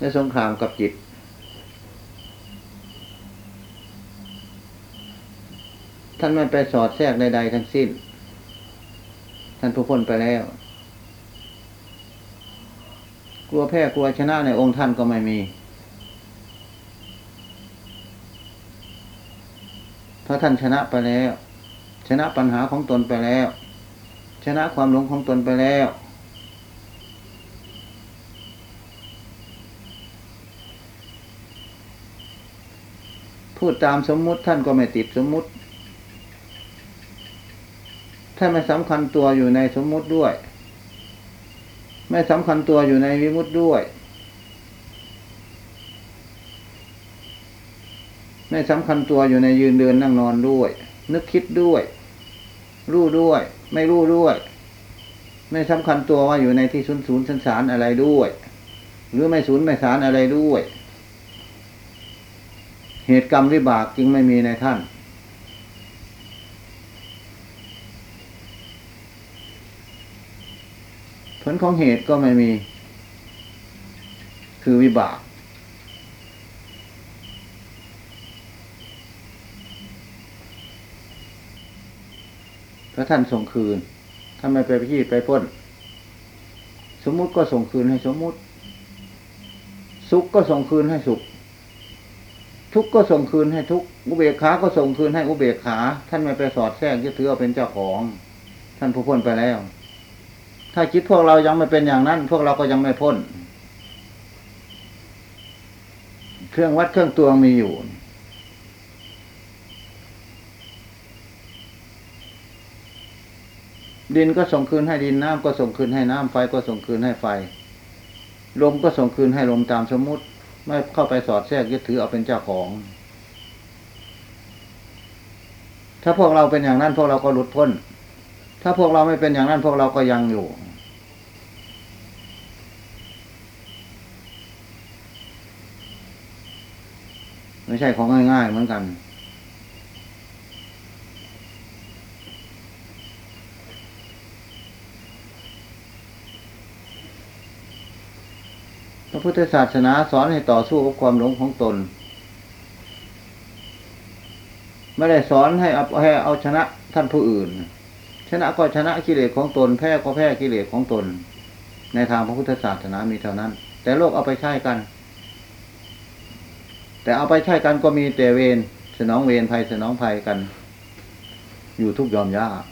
ในสงครามกับจิต ท่านไม่ไปสอดแทรกใดๆทั้งสิ้น ท่านผู้พ้นไปแล้ว กลัวแพ้กลัวชนะในองค์ท่านก็ไม่มีเพราะท่านชนะไปแล้ว ชนะปัญหาของตนไปแล้ว ชนะความหลงของตนไปแล้ว พูดตามสมมุติท่านก็ไม่ติดสมมุติท่านไม่สำคัญตัวอยู่ในสมมุติด้วย ไม่สำคัญตัวอยู่ในวิมุตติด้วย ไม่สำคัญตัวอยู่ในยืนเดินนั่งนอนด้วย นึกคิดด้วย รู้ด้วย ไม่รู้ด้วย ไม่สำคัญตัวว่าอยู่ในที่ศูนย์ศูนย์สันสารอะไรด้วย หรือไม่ศูนย์ไม่สารอะไรด้วย เหตุกรรมวิบากจึงไม่มีในท่าน ลของเหตุก็ไม่มี คือวิบาก พระท่านส่งคืนถ้าไม่ไปพี่ไปพ้น สมมุติก็ส่งคืนให้สมมุติ สุขก็ส่งคืนให้สุข ทุกก็ส่งคืนให้ทุกอุเบกขา ก็ส่งคืนให้อุเบกขา ท่านไม่ไปสอดแทรกยึดถือเอาเป็นเจ้าของ ท่านผู้พ้นไปแล้ว ถ้าคิดพวกเรายังไม่เป็นอย่างนั้น พวกเราก็ยังไม่พ้น เครื่องวัดเครื่องตวงมีอยู่ ดินก็ส่งคืนให้ดินน้ำก็ส่งคืนให้น้ำไฟก็ส่งคืนให้ไฟ ลมก็ส่งคืนให้ลมตามสมมุติ ไม่เข้าไปสอดแทรกยึดถือเอาเป็นเจ้าของ ถ้าพวกเราเป็นอย่างนั้นพวกเราก็หลุดพ้น ถ้าพวกเราไม่เป็นอย่างนั้น พวกเราก็ยังอยู่ ไม่ใช่ของง่ายๆเหมือนกันพระพุทธศาสนาสอนให้ต่อสู้กับความหลงของตน ไม่ได้สอนให้เอาให้เอาชนะท่านผู้อื่น ชนะก็ชนะกิเลสของตน แพ้ก็แพ้กิเลสของตน ในทางพระพุทธศาสนามีเท่านั้น แต่โลกเอาไปใช้กัน แต่เอาไปใช้กันก็มีแต่เวรสนองเวรภัยสนองภัยกัน อยู่ทุกยอมยาก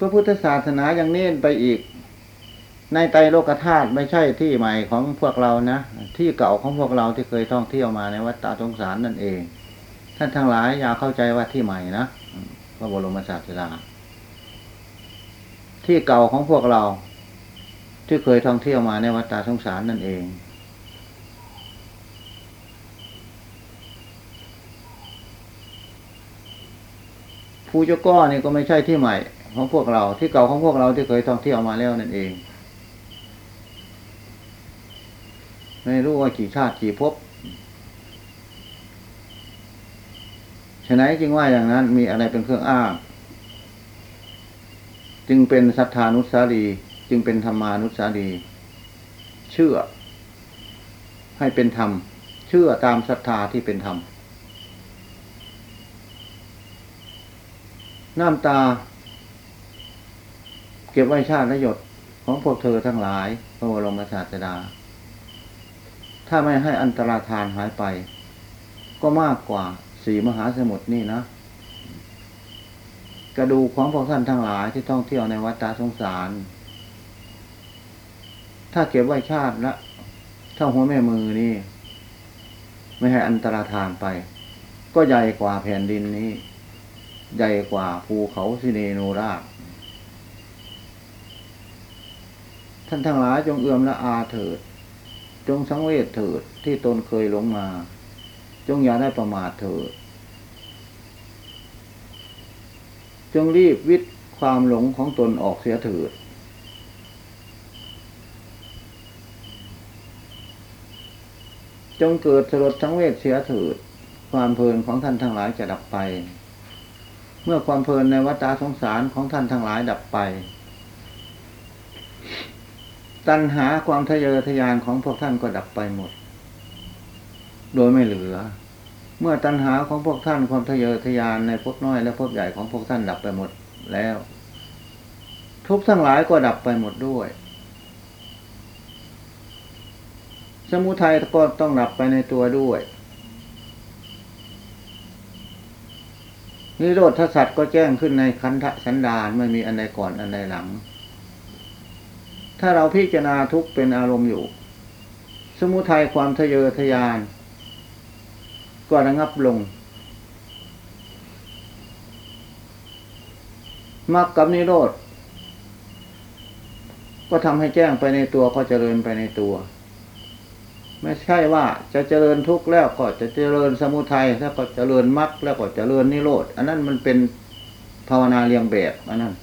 พระพุทธศาสนายังเน้นไปอีก ในไตโลกธาตุไม่ใช่ที่ใหม่ของพวกเรานะ ที่เก่าของพวกเราที่เคยท่องเที่ยวมาในวัดตาสงสารนั่นเอง ท่านทั้งหลายอย่าเข้าใจว่าที่ใหม่นะพระบรมศาสดาที่เก่าของพวกเรา ที่เคยท่องเที่ยวมาในวัดตาสงสารนั่นเองภูเจ้าก้อนี่ก็ไม่ใช่ที่ใหม่ ของพวกเราที่เก่าของพวกเราที่เคยท่องเที่ยวมาแล้วนั่นเอง ไม่รู้ว่ากี่ชาติกี่ภพฉะนั้นจึงว่าอย่างนั้นมีอะไรเป็นเครื่องอ้างจึงเป็นศรัทธานุสารีจึงเป็นธรรมานุสารีเชื่อ ให้เป็นธรรม เชื่อตามศรัทธาที่เป็นธรรมน้ำตา เก็บไว้ชาติและหยดของพวกเธอทั้งหลายพระบรมศาสดา ถ้าไม่ให้อันตรธานหายไป ก็มากกว่าสีมหาสมุทรนี่นะ กระดูกของพวกท่านทั้งหลายที่ท่องเที่ยวในวัดตาสงสาร ถ้าเก็บไว้ชาติละเท่าหัวแม่มือนี่ ไม่ให้อันตรธานไป ก็ใหญ่กว่าแผ่นดินนี้ ใหญ่กว่าภูเขาสิเนโนราช ท่านทั้งหลายจงเอื้อมละอาเถิด จงสังเวชเถิดที่ตนเคยหลงมา จงอย่าได้ประมาทเถิด จงรีบวิทย์ความหลงของตนออกเสียเถิด จงเกิดสลดสังเวชเสียเถิด ความเพลินของท่านทั้งหลายจะดับไป เมื่อความเพลินในวัฏสงสารของท่านทั้งหลายดับไป ตัณหาความทะเยอทะยานของพวกท่านก็ดับไปหมด โดยไม่เหลือ เมื่อตัณหาของพวกท่านความทะเยอทะยานในภพน้อยและภพใหญ่ของพวกท่านดับไปหมดแล้ว ทุกทั้งหลายก็ดับไปหมดด้วย สมุทัยก็ต้องดับไปในตัวด้วยนิโรธสัตว์ก็แจ้งขึ้นในคันธสันดานไม่มีอันใดก่อนอันใดหลัง ถ้าเราพิจารณาทุกเป็นอารมณ์อยู่ สมุทัยความทะเยอทะยาน ก็ระงับลงมรรคกับนิโรธ ก็ทำให้แจ้งไปในตัวก็เจริญไปในตัว ไม่ใช่ว่าจะเจริญทุกข์แล้วก็จะเจริญสมุทัยแล้วก็เจริญมรรคแล้วก็เจริญนิโรธ อันนั้นมันเป็นภาวนาเรียงแบบอันนั้น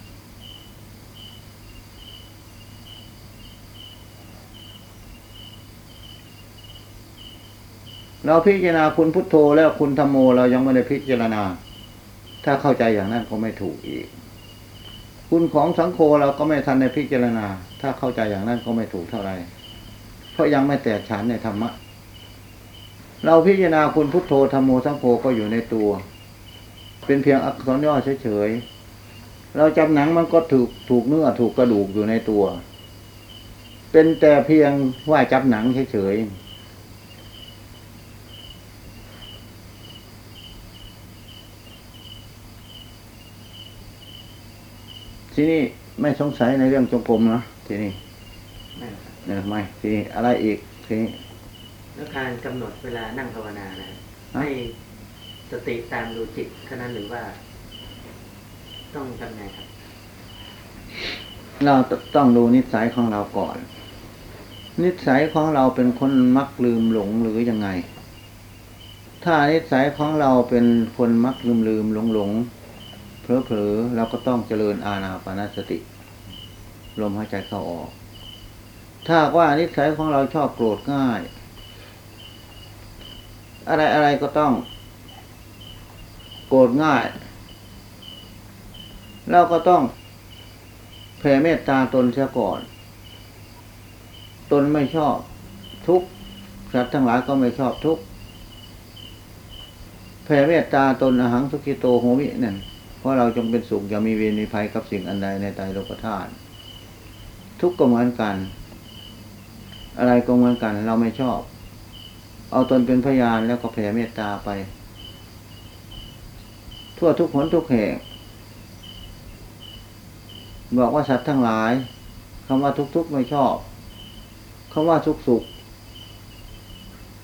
เราพิจารณาคุณพุทโธแล้วคุณธรรมโมเรายังไม่ได้พิจารณา ถ้าเข้าใจอย่างนั้นก็ไม่ถูกอีก คุณของสังโฆเราก็ไม่ทันในพิจารณา ถ้าเข้าใจอย่างนั้นก็ไม่ถูกเท่าไหร่เพราะยังไม่แตกฉานในธรรมะ เราพิจารณาคุณพุทโธธรรมโมสังโฆก็อยู่ในตัว เป็นเพียงอักษรย่อเฉยๆเราจำหนังมันก็ถูกถูกเนื้อถูกกระดูกอยู่ในตัว เป็นแต่เพียงว่าจับหนังเฉยๆ ที่นี่ไม่สงสัยในเรื่องจงกรมนะทีนี้นั่นครับเนี่ยไม่ทีนี้อะไรอีกทีนี้แล้วการกำหนดเวลานั่งภาวนานะฮะให้สติตามดูจิตเท่านั้นหรือว่า ต้องทำไงครับ เราต้องดูนิสัยของเราก่อน นิสัยของเราเป็นคนมักลืมหลงหรือยังไง ถ้านิสัยของเราเป็นคนมักลืมลืมหลงหลง เผลอเผลอเราก็ต้องเจริญอาณาปานสติ ลมหายใจเข้าออก ถ้าว่านิสัยของเราชอบโกรธง่าย อะไรอะไรก็ต้อง โกรธง่าย เราก็ต้องแผ่เมตตาตนเสียก่อน ตนไม่ชอบทุกข์สัตว์ทั้งหลายก็ไม่ชอบทุกข์แผ่เมตตาตนอหังสุขิโตโหมินั่น ราะเราจงเป็นสุขอย่ามีเวรมีภัยกับสิ่งอันใดในใจโลกธาตุทุกข์ก็เหมือนกัน อะไรก็เหมือนกัน เราไม่ชอบ เอาตนเป็นพยานแล้วก็แผ่เมตตาไป ทั่วทุกหนทุกแห่งบอกว่าสัตว์ทั้งหลายคำว่าทุกทุกไม่ชอบคำว่าสุขสุข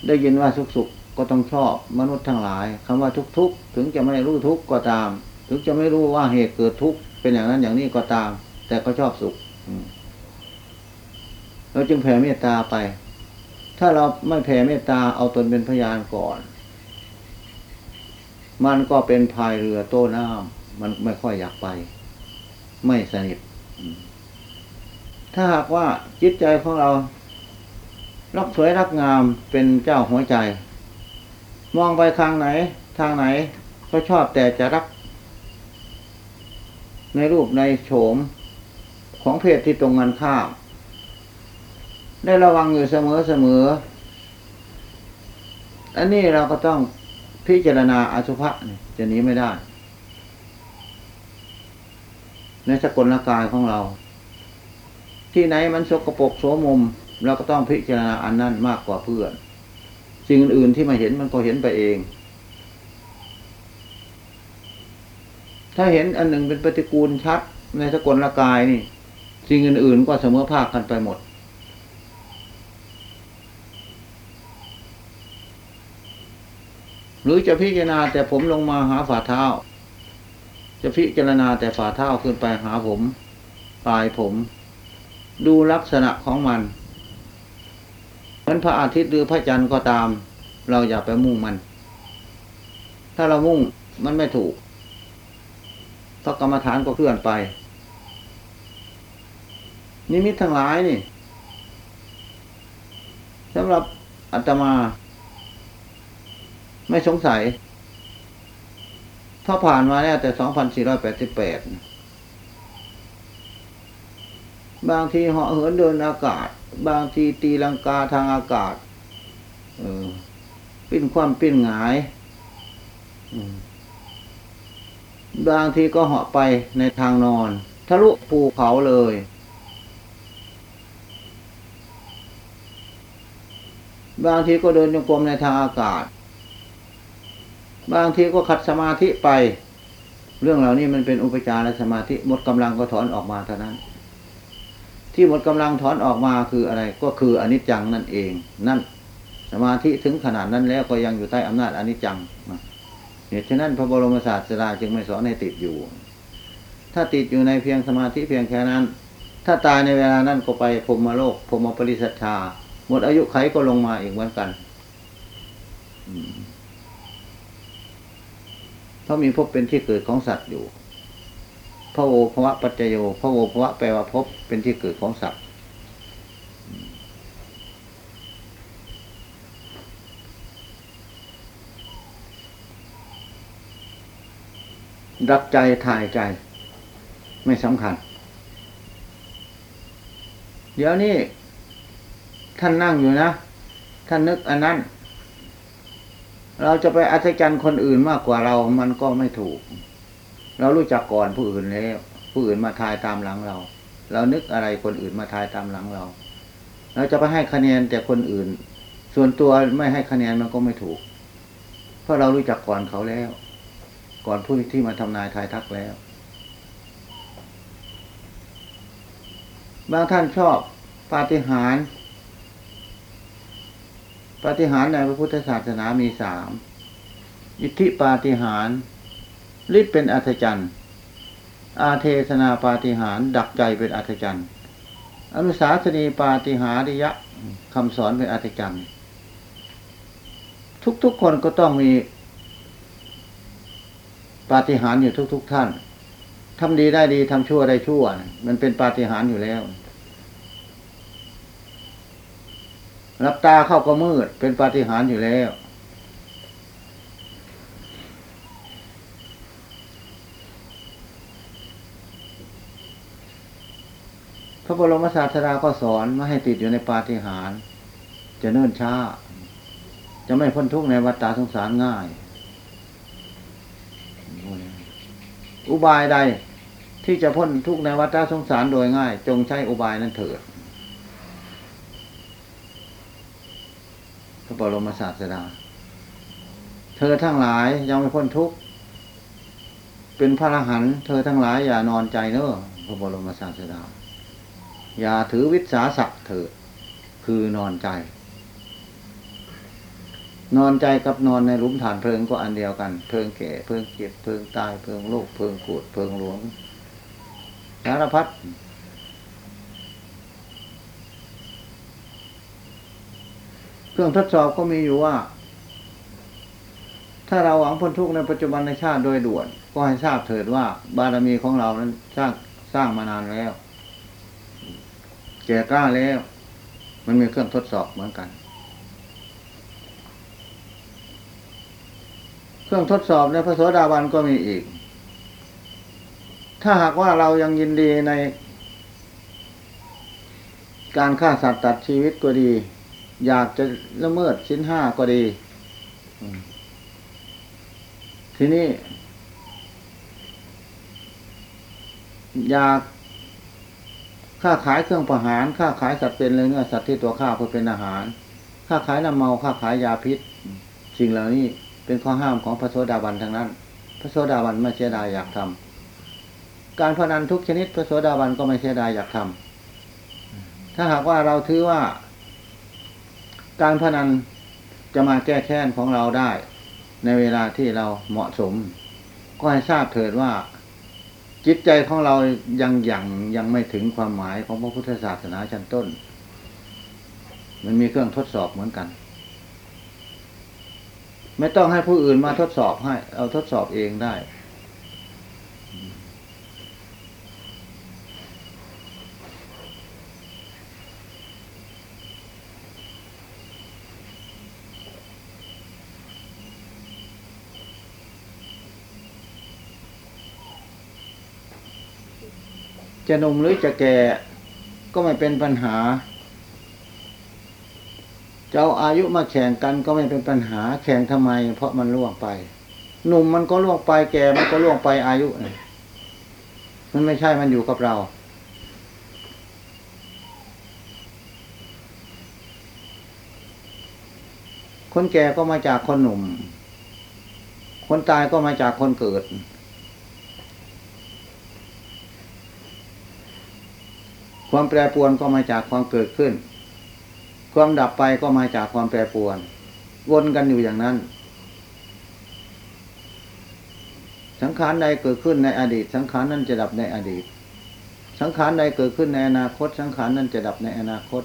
ได้ยินว่าสุขสุขก็ต้องชอบมนุษย์ทั้งหลายคำว่าทุกทุกถึงจะไม่รู้ทุกก็ตาม ถึงจะไม่รู้ว่าเหตุเกิดทุกข์เป็นอย่างนั้นอย่างนี้ก็ตาม แต่ก็ชอบสุขเราจึงแผ่เมตตาไป ถ้าเราไม่แผ่เมตตาเอาตนเป็นพยานก่อน มันก็เป็นพายเรือโต้น้ำมันไม่ค่อยอยากไป ไม่สนิทถ้าหากว่าจิตใจของเรารักสวยรักงามเป็นเจ้าหัวใจ มองไปทางไหน ทางไหน ก็ชอบแต่จะรัก ในรูปในโฉมของเพศที่ตรงกันข้าม ได้ระวังอยู่เสมอเสมอ อันนี้เราก็ต้องพิจารณาอสุภะนี่จะหนีไม่ได้ ในสกลกายของเรา ที่ไหนมันสกปรกโสมม เราก็ต้องพิจารณาอันนั้นมากกว่าเพื่อน สิ่งอื่นที่มาเห็นมันก็เห็นไปเอง ถ้าเห็นอันหนึ่งเป็นปฏิกูลชัดในสกลละกายนี่ สิ่งอื่นๆก็เสมอภาคกันไปหมด หรือจะพิจารณาแต่ผมลงมาหาฝ่าเท้า จะพิจารณาแต่ฝ่าเท้าขึ้นไปหาผมปลายผม ดูลักษณะของมันเหมือนพระอาทิตย์หรือพระจันทร์ก็ตาม เราอย่าไปมุ่งมัน ถ้าเรามุ่งมันไม่ถูก เพรากรรมฐานก็เคลื่อนไป นิมิตทั้งหลายนี่สำหรับอาตมา ไม่สงสัย ถ้าผ่านมาแล้วแต่ 2488 บางทีเหาะเหินเดินอากาศ บางทีตีลังกาทางอากาศ เออ ปิ้นความปิ้นหงาย อืม บางทีก็เหาะไปในทางนอน ทะลุภูเขาเลย บางทีก็เดินจงกรมในทางอากาศ บางทีก็ขัดสมาธิไป เรื่องเหล่านี้มันเป็นอุปจารสมาธิหมดกำลังก็ถอนออกมาเท่านั้น ที่หมดกำลังถอนออกมาคืออะไรก็คืออนิจจังนั่นเอง นั่นสมาธิถึงขนาดนั้นแล้วก็ยังอยู่ใต้อำนาจอนิจจัง เหตุฉะนั้นพระบรมศาสดาจึงไม่สอนให้ติดอยู่ ถ้าติดอยู่ในเพียงสมาธิเพียงแค่นั้น ถ้าตายในเวลานั้นก็ไปพรมโลกพรมปริสัทธาหมดอายุไขก็ลงมาอีกเหมือนกันเพราะมีภพเป็นที่เกิดของสัตว์อยู่พระโอภวะปัจจโยพระโอภวะแปลว่าภพเป็นที่เกิดของสัตว์ รักใจถ่ายใจ ไม่สำคัญ เดี๋ยวนี้ ท่านนั่งอยู่นะ ท่านนึกอันนั้น เราจะไปอัศจรรย์คนอื่นมากกว่าเรา มันก็ไม่ถูก เรารู้จักก่อนผู้อื่นแล้ว ผู้อื่นมาทายตามหลังเรา เรานึกอะไรคนอื่นมาทายตามหลังเรา เราจะไปให้คะแนนแต่คนอื่น ส่วนตัวไม่ให้คะแนนมันก็ไม่ถูก เพราะเรารู้จักก่อนเขาแล้ว ก่อนผู้ที่มาทำนายทายทักแล้ว บางท่านชอบปาฏิหาริย์ปาฏิหาริย์ในพระพุทธศาสนามีสามอิทธิปาฏิหาริย์ฤทธิ์เป็นอัศจรรย์ อาเทศนาปาฏิหาริย์ดักใจเป็นอัศจรรย์ อนุสาสนีปาฏิหาริยะคำสอนเป็นอัศจรรย์ ทุกๆคนก็ต้องมี ปาฏิหาริย์อยู่ทุกๆท่านทำดีได้ดีทำชั่วได้ชั่ว มันเป็นปาฏิหาริย์อยู่แล้วรับตาเข้าก็มืด เป็นปาฏิหาริย์อยู่แล้ว พระบรมศาสดาก็สอนไม่ให้ติดอยู่ในปาฏิหาริย์จะเนิ่นช้า จะไม่พ้นทุกข์ในวัฏฏะสงสารง่าย อุบายใดที่จะพ้นทุกข์ในวัฏสงสารโดยง่าย จงใช้อุบายนั้นเถิดพระบรมศาสดา เธอทั้งหลายยังไม่พ้นทุกข์เป็นพระอรหันต์เธอทั้งหลายอย่านอนใจเนอะพระบรมศาสดา อย่าถือวิสาสะเถิดคือนอนใจ นอนใจกับนอนในหลุมฐานเพลิงก็อันเดียวกัน เพลิงแก่เพลิงเจ็บเพลิงตายเพลิงโลกเพลิงโกรธเพลิงหลวงสารพัดเครื่องทดสอบก็มีอยู่ว่า ถ้าเราหวังพ้นทุกข์ในปัจจุบันในชาติโดยด่วน ก็ให้ทราบเถิดว่าบารมีของเรานั้นสร้างสร้างมานานแล้วแก่กล้าแล้ว มันมีเครื่องทดสอบเหมือนกัน เค รื่องทดสอบในพระโสดาบันก็มีอีก ถ้าหากว่าเรายังยินดีใน การฆ่าสัตว์ตัดชีวิตก็ดี อยากจะละเมิดชิ้นห้าก็ดี ทีนี้ อยากค้าขายเครื่องประหารค้าขายสัตว์เป็นเลยเนื้อสัตว์ที่ตัวข้าเพื่อเป็นอาหารค้าขายน้ำเมาค้าขายยาพิษ สิ่งเหล่านี้ เป็นข้อห้ามของพระโสดาบันทั้งนั้น พระโสดาบันไม่เสียดายอยากทำการพนันทุกชนิด พระโสดาบันก็ไม่เสียดายอยากทำถ้าหากว่าเราถือว่า การพนันจะมาแก้แค้นของเราได้ ในเวลาที่เราเหมาะสม ก็ให้ทราบเถิดว่า จิตใจของเรายังยังยังไม่ถึงความหมายของพระพุทธศาสนาชั้นต้น มันมีเครื่องทดสอบเหมือนกัน ไม่ต้องให้ผู้อื่นมาทดสอบให้ เอาทดสอบเองได้ จะนมหรือจะแก่ก็ไม่เป็นปัญหา จะเอาอายุมาแข่งกันก็ไม่เป็นปัญหาแข่งทำไม เพราะมันล่วงไป หนุ่มมันก็ล่วงไปแก่มันก็ล่วงไปอายุเนี่ยมันไม่ใช่มันอยู่กับเรา คนแก่ก็มาจากคนหนุ่ม คนตายก็มาจากคนเกิดความแปรปรวนก็มาจากความเกิดขึ้น ความดับไปก็มาจากความแปรปรวน วนกันอยู่อย่างนั้น สังขารใดเกิดขึ้นในอดีต สังขารนั้นจะดับในอดีต สังขารใดเกิดขึ้นในอนาคต สังขารนั้นจะดับในอนาคต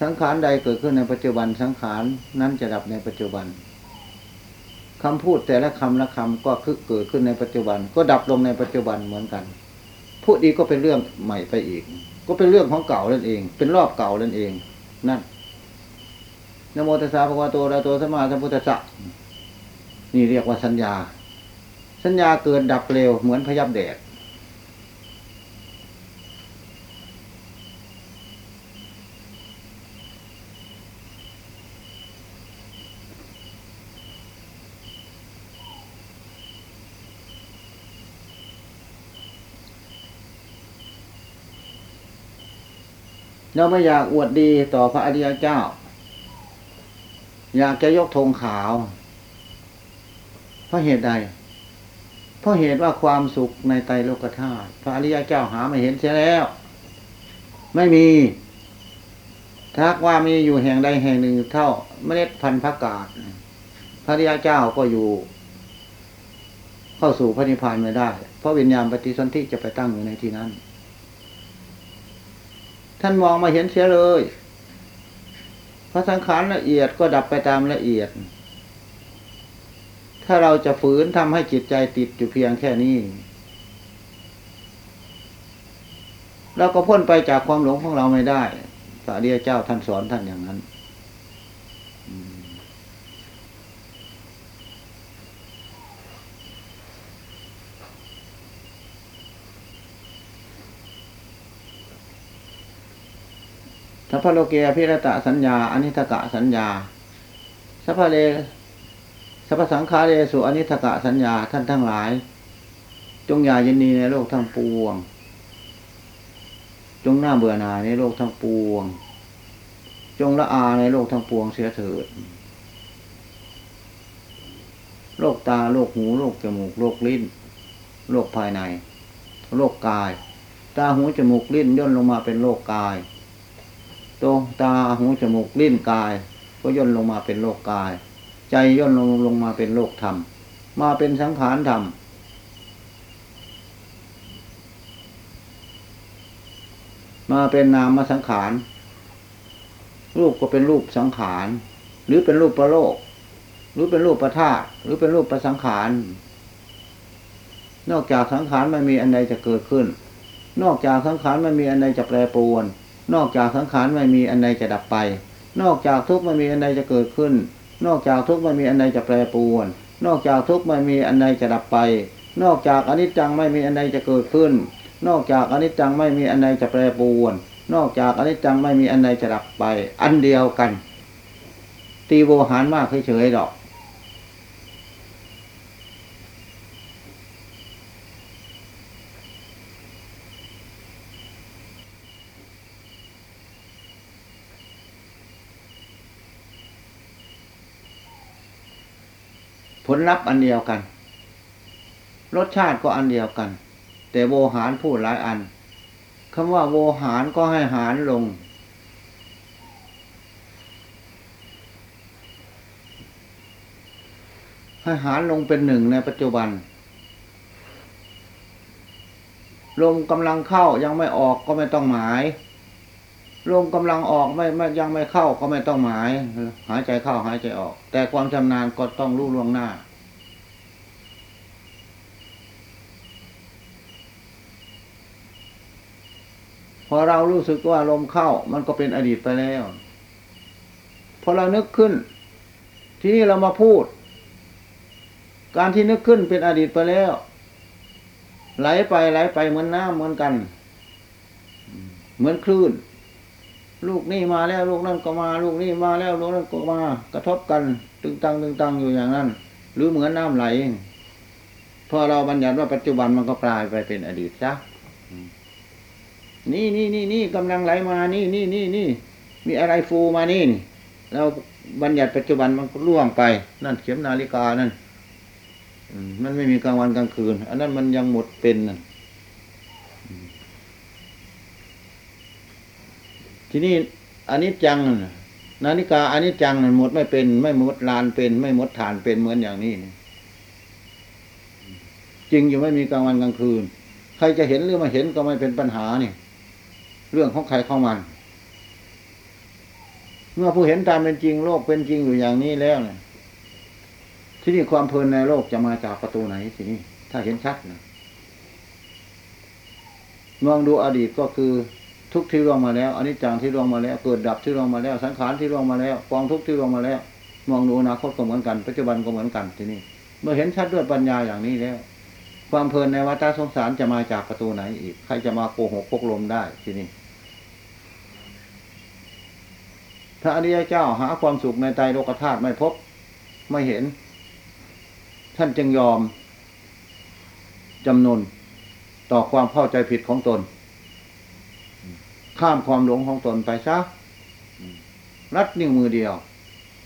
สังขารใดเกิดขึ้นในปัจจุบัน สังขารนั้นจะดับในปัจจุบันคำพูดแต่ละคำละคำก็คือเกิดขึ้นในปัจจุบัน ก็ดับลงในปัจจุบันเหมือนกัน พูดอีก็เป็นเรื่องใหม่ไปอีก ก็เป็นเรื่องของเก่านั่นเอง เป็นรอบเก่านั่นเอง นั่นนโมตัสสะภะคะวะโตอะระหะโตสัมมาสัมพุทธัสสะนี่เรียกว่าสัญญา สัญญาเกิดดับเร็วเหมือนพยับแดด เราไม่อยากอวดดีต่อพระอริยเจ้า อยากจะยกธงขาว เพราะเหตุใด เพราะเหตุว่าความสุขในไตรโลกธาตุพระอริยเจ้าหาไม่เห็นเสียแล้ว ไม่มีถ้าหากว่ามีอยู่แห่งใดแห่งหนึ่งเท่าเมล็ดพันธุ์ผักกาดพระอริยเจ้าก็อยู่ เข้าสู่พระนิพพานไม่ได้ เพราะวิญญาณปฏิสนธิจะไปตั้งอยู่ในที่นั้น ท่านมองมาเห็นเสียเลยพระสังขารละเอียดก็ดับไปตามละเอียด ถ้าเราจะฝืนทำให้จิตใจติดอยู่เพียงแค่นี้ เราก็พ้นไปจากความหลงของเราไม่ได้พระเดียเจ้าท่านสอนท่านอย่างนั้น สัพพะโลเกอภิรตะสัญญาอนิทกะสัญญาสัพพะเลสัพพสังขาเรสุอนิทกะสัญญาท่านทั้งหลาย จงอย่ายินดีในโลกทั้งปวง จงหน้าเบื่อหน่ายในโลกทั้งปวง จงละอาในโลกทั้งปวงเสียเถิดโรคตาโรคหูโรคจมูกโรคลิ้นโรคภายในโรคกาย ตาหูจมูกลิ้นย่นลงมาเป็นโรคกาย ตัวตาหูจมูกลิ้นกาย ก็ย่นลงมาเป็นโรคกาย ใจย่นลงลงมาเป็นโรคธรรม มาเป็นสังขารธรรมมาเป็นนามสังขารรูปก็เป็นรูปสังขาร หรือเป็นรูปประโลก หรือเป็นรูปประธาตหรือเป็นรูปประสังขาร นอกจากสังขารไม่มีอันใดจะเกิดขึ้น นอกจากสังขารไม่มีอันใดจะแปรปรวน นอกจากสังขารไม่มีอันใดจะดับไป นอกจากทุกข์ไม่มีอันใดจะเกิดขึ้น นอกจากทุกข์ไม่มีอันใดจะแปรปรวน นอกจากทุกข์ไม่มีอันใดจะดับไป นอกจากอนิจจังไม่มีอันใดจะเกิดขึ้น นอกจากอนิจจังไม่มีอันใดจะแปรปรวน นอกจากอนิจจังไม่มีอันใดจะดับไป อันเดียวกัน ตีโวหารมากเฉยๆดอก ลลัพธ์อันเดียวกัน รสชาติก็อันเดียวกัน แต่โวหารพูดหลายอันคำว่าโวหารก็ให้หารลง ให้หารลงเป็นหนึ่งในปัจจุบัน ลมกำลังเข้ายังไม่ออกก็ไม่ต้องหมายลมกำลังออกไม่ไม่ยังไม่เข้าก็ไม่ต้องหมาย หายใจเข้าหายใจออก แต่ความชำนาญก็ต้องรู้ล่วงหน้า พอเรารู้สึกว่าลมเข้า มันก็เป็นอดีตไปแล้ว พอเรานึกขึ้น ทีนี้เรามาพูด การที่นึกขึ้นเป็นอดีตไปแล้ว ไหลไปไหลไปเหมือนน้ำเหมือนกัน เหมือนคลื่น ลูกนี่มาแล้วลูกนั่นก็มา ลูกนี่มาแล้วลูกนั่นก็มา กระทบกัน ตึงตังตึงตังอยู่อย่างนั้น หรือเหมือนน้ำไหลพอเราบัญญัติว่าปัจจุบันมันก็กลายไปเป็นอดีตซะ นี่นี่นี่นี่กำลังไหลมานี่นี่นี่นี่มีอะไรฟูมานี่นี่เราบัญญัติปัจจุบันมันก็ล่วงไป นั่นเข็มนาฬิกานั่นมันไม่มีกลางวันกลางคืน อันนั้นมันยังหมดเป็นนั่นทีนี้อันนี้จังนาฬิกาอันนี้จังนั่นหมดไม่เป็น ไม่หมดลานเป็น ไม่หมดฐานเป็นเหมือนอย่างนี้จริงอยู่ไม่มีกลางวันกลางคืน ใครจะเห็นหรือไม่เห็นก็ไม่เป็นปัญหานี่ เรื่องของใครของมัน เมื่อผู้เห็นตามเป็นจริงโลกเป็นจริงอยู่อย่างนี้แล้วเนี่ยที่นี่ความเพลินในโลกจะมาจากประตูไหนทีนี้ถ้าเห็นชัดนะมองดูอดีตก็คือทุกที่ล่วงมาแล้วอันนี้จังที่ล่วงมาแล้ว เกิดดับที่ล่วงมาแล้ว สังขารที่ล่วงมาแล้วกองทุกที่ล่วงมาแล้ว มองดูอนาคตก็เหมือนกัน ปัจจุบันก็เหมือนกันทีนี้เมื่อเห็นชัดด้วยปัญญาอย่างนี้แล้ว ความเพลินในวัฏสงสารจะมาจากประตูไหนอีก ใครจะมาโกหกพกลมได้ทีนี้ พระอริยเจ้าหาความสุขในใจโลกธาตุไม่พบ ไม่เห็น ท่านจึงยอมจำนนต่อความเข้าใจผิดของตน ข้ามความหลงของตนไปซะรัดนิ้วมือเดียว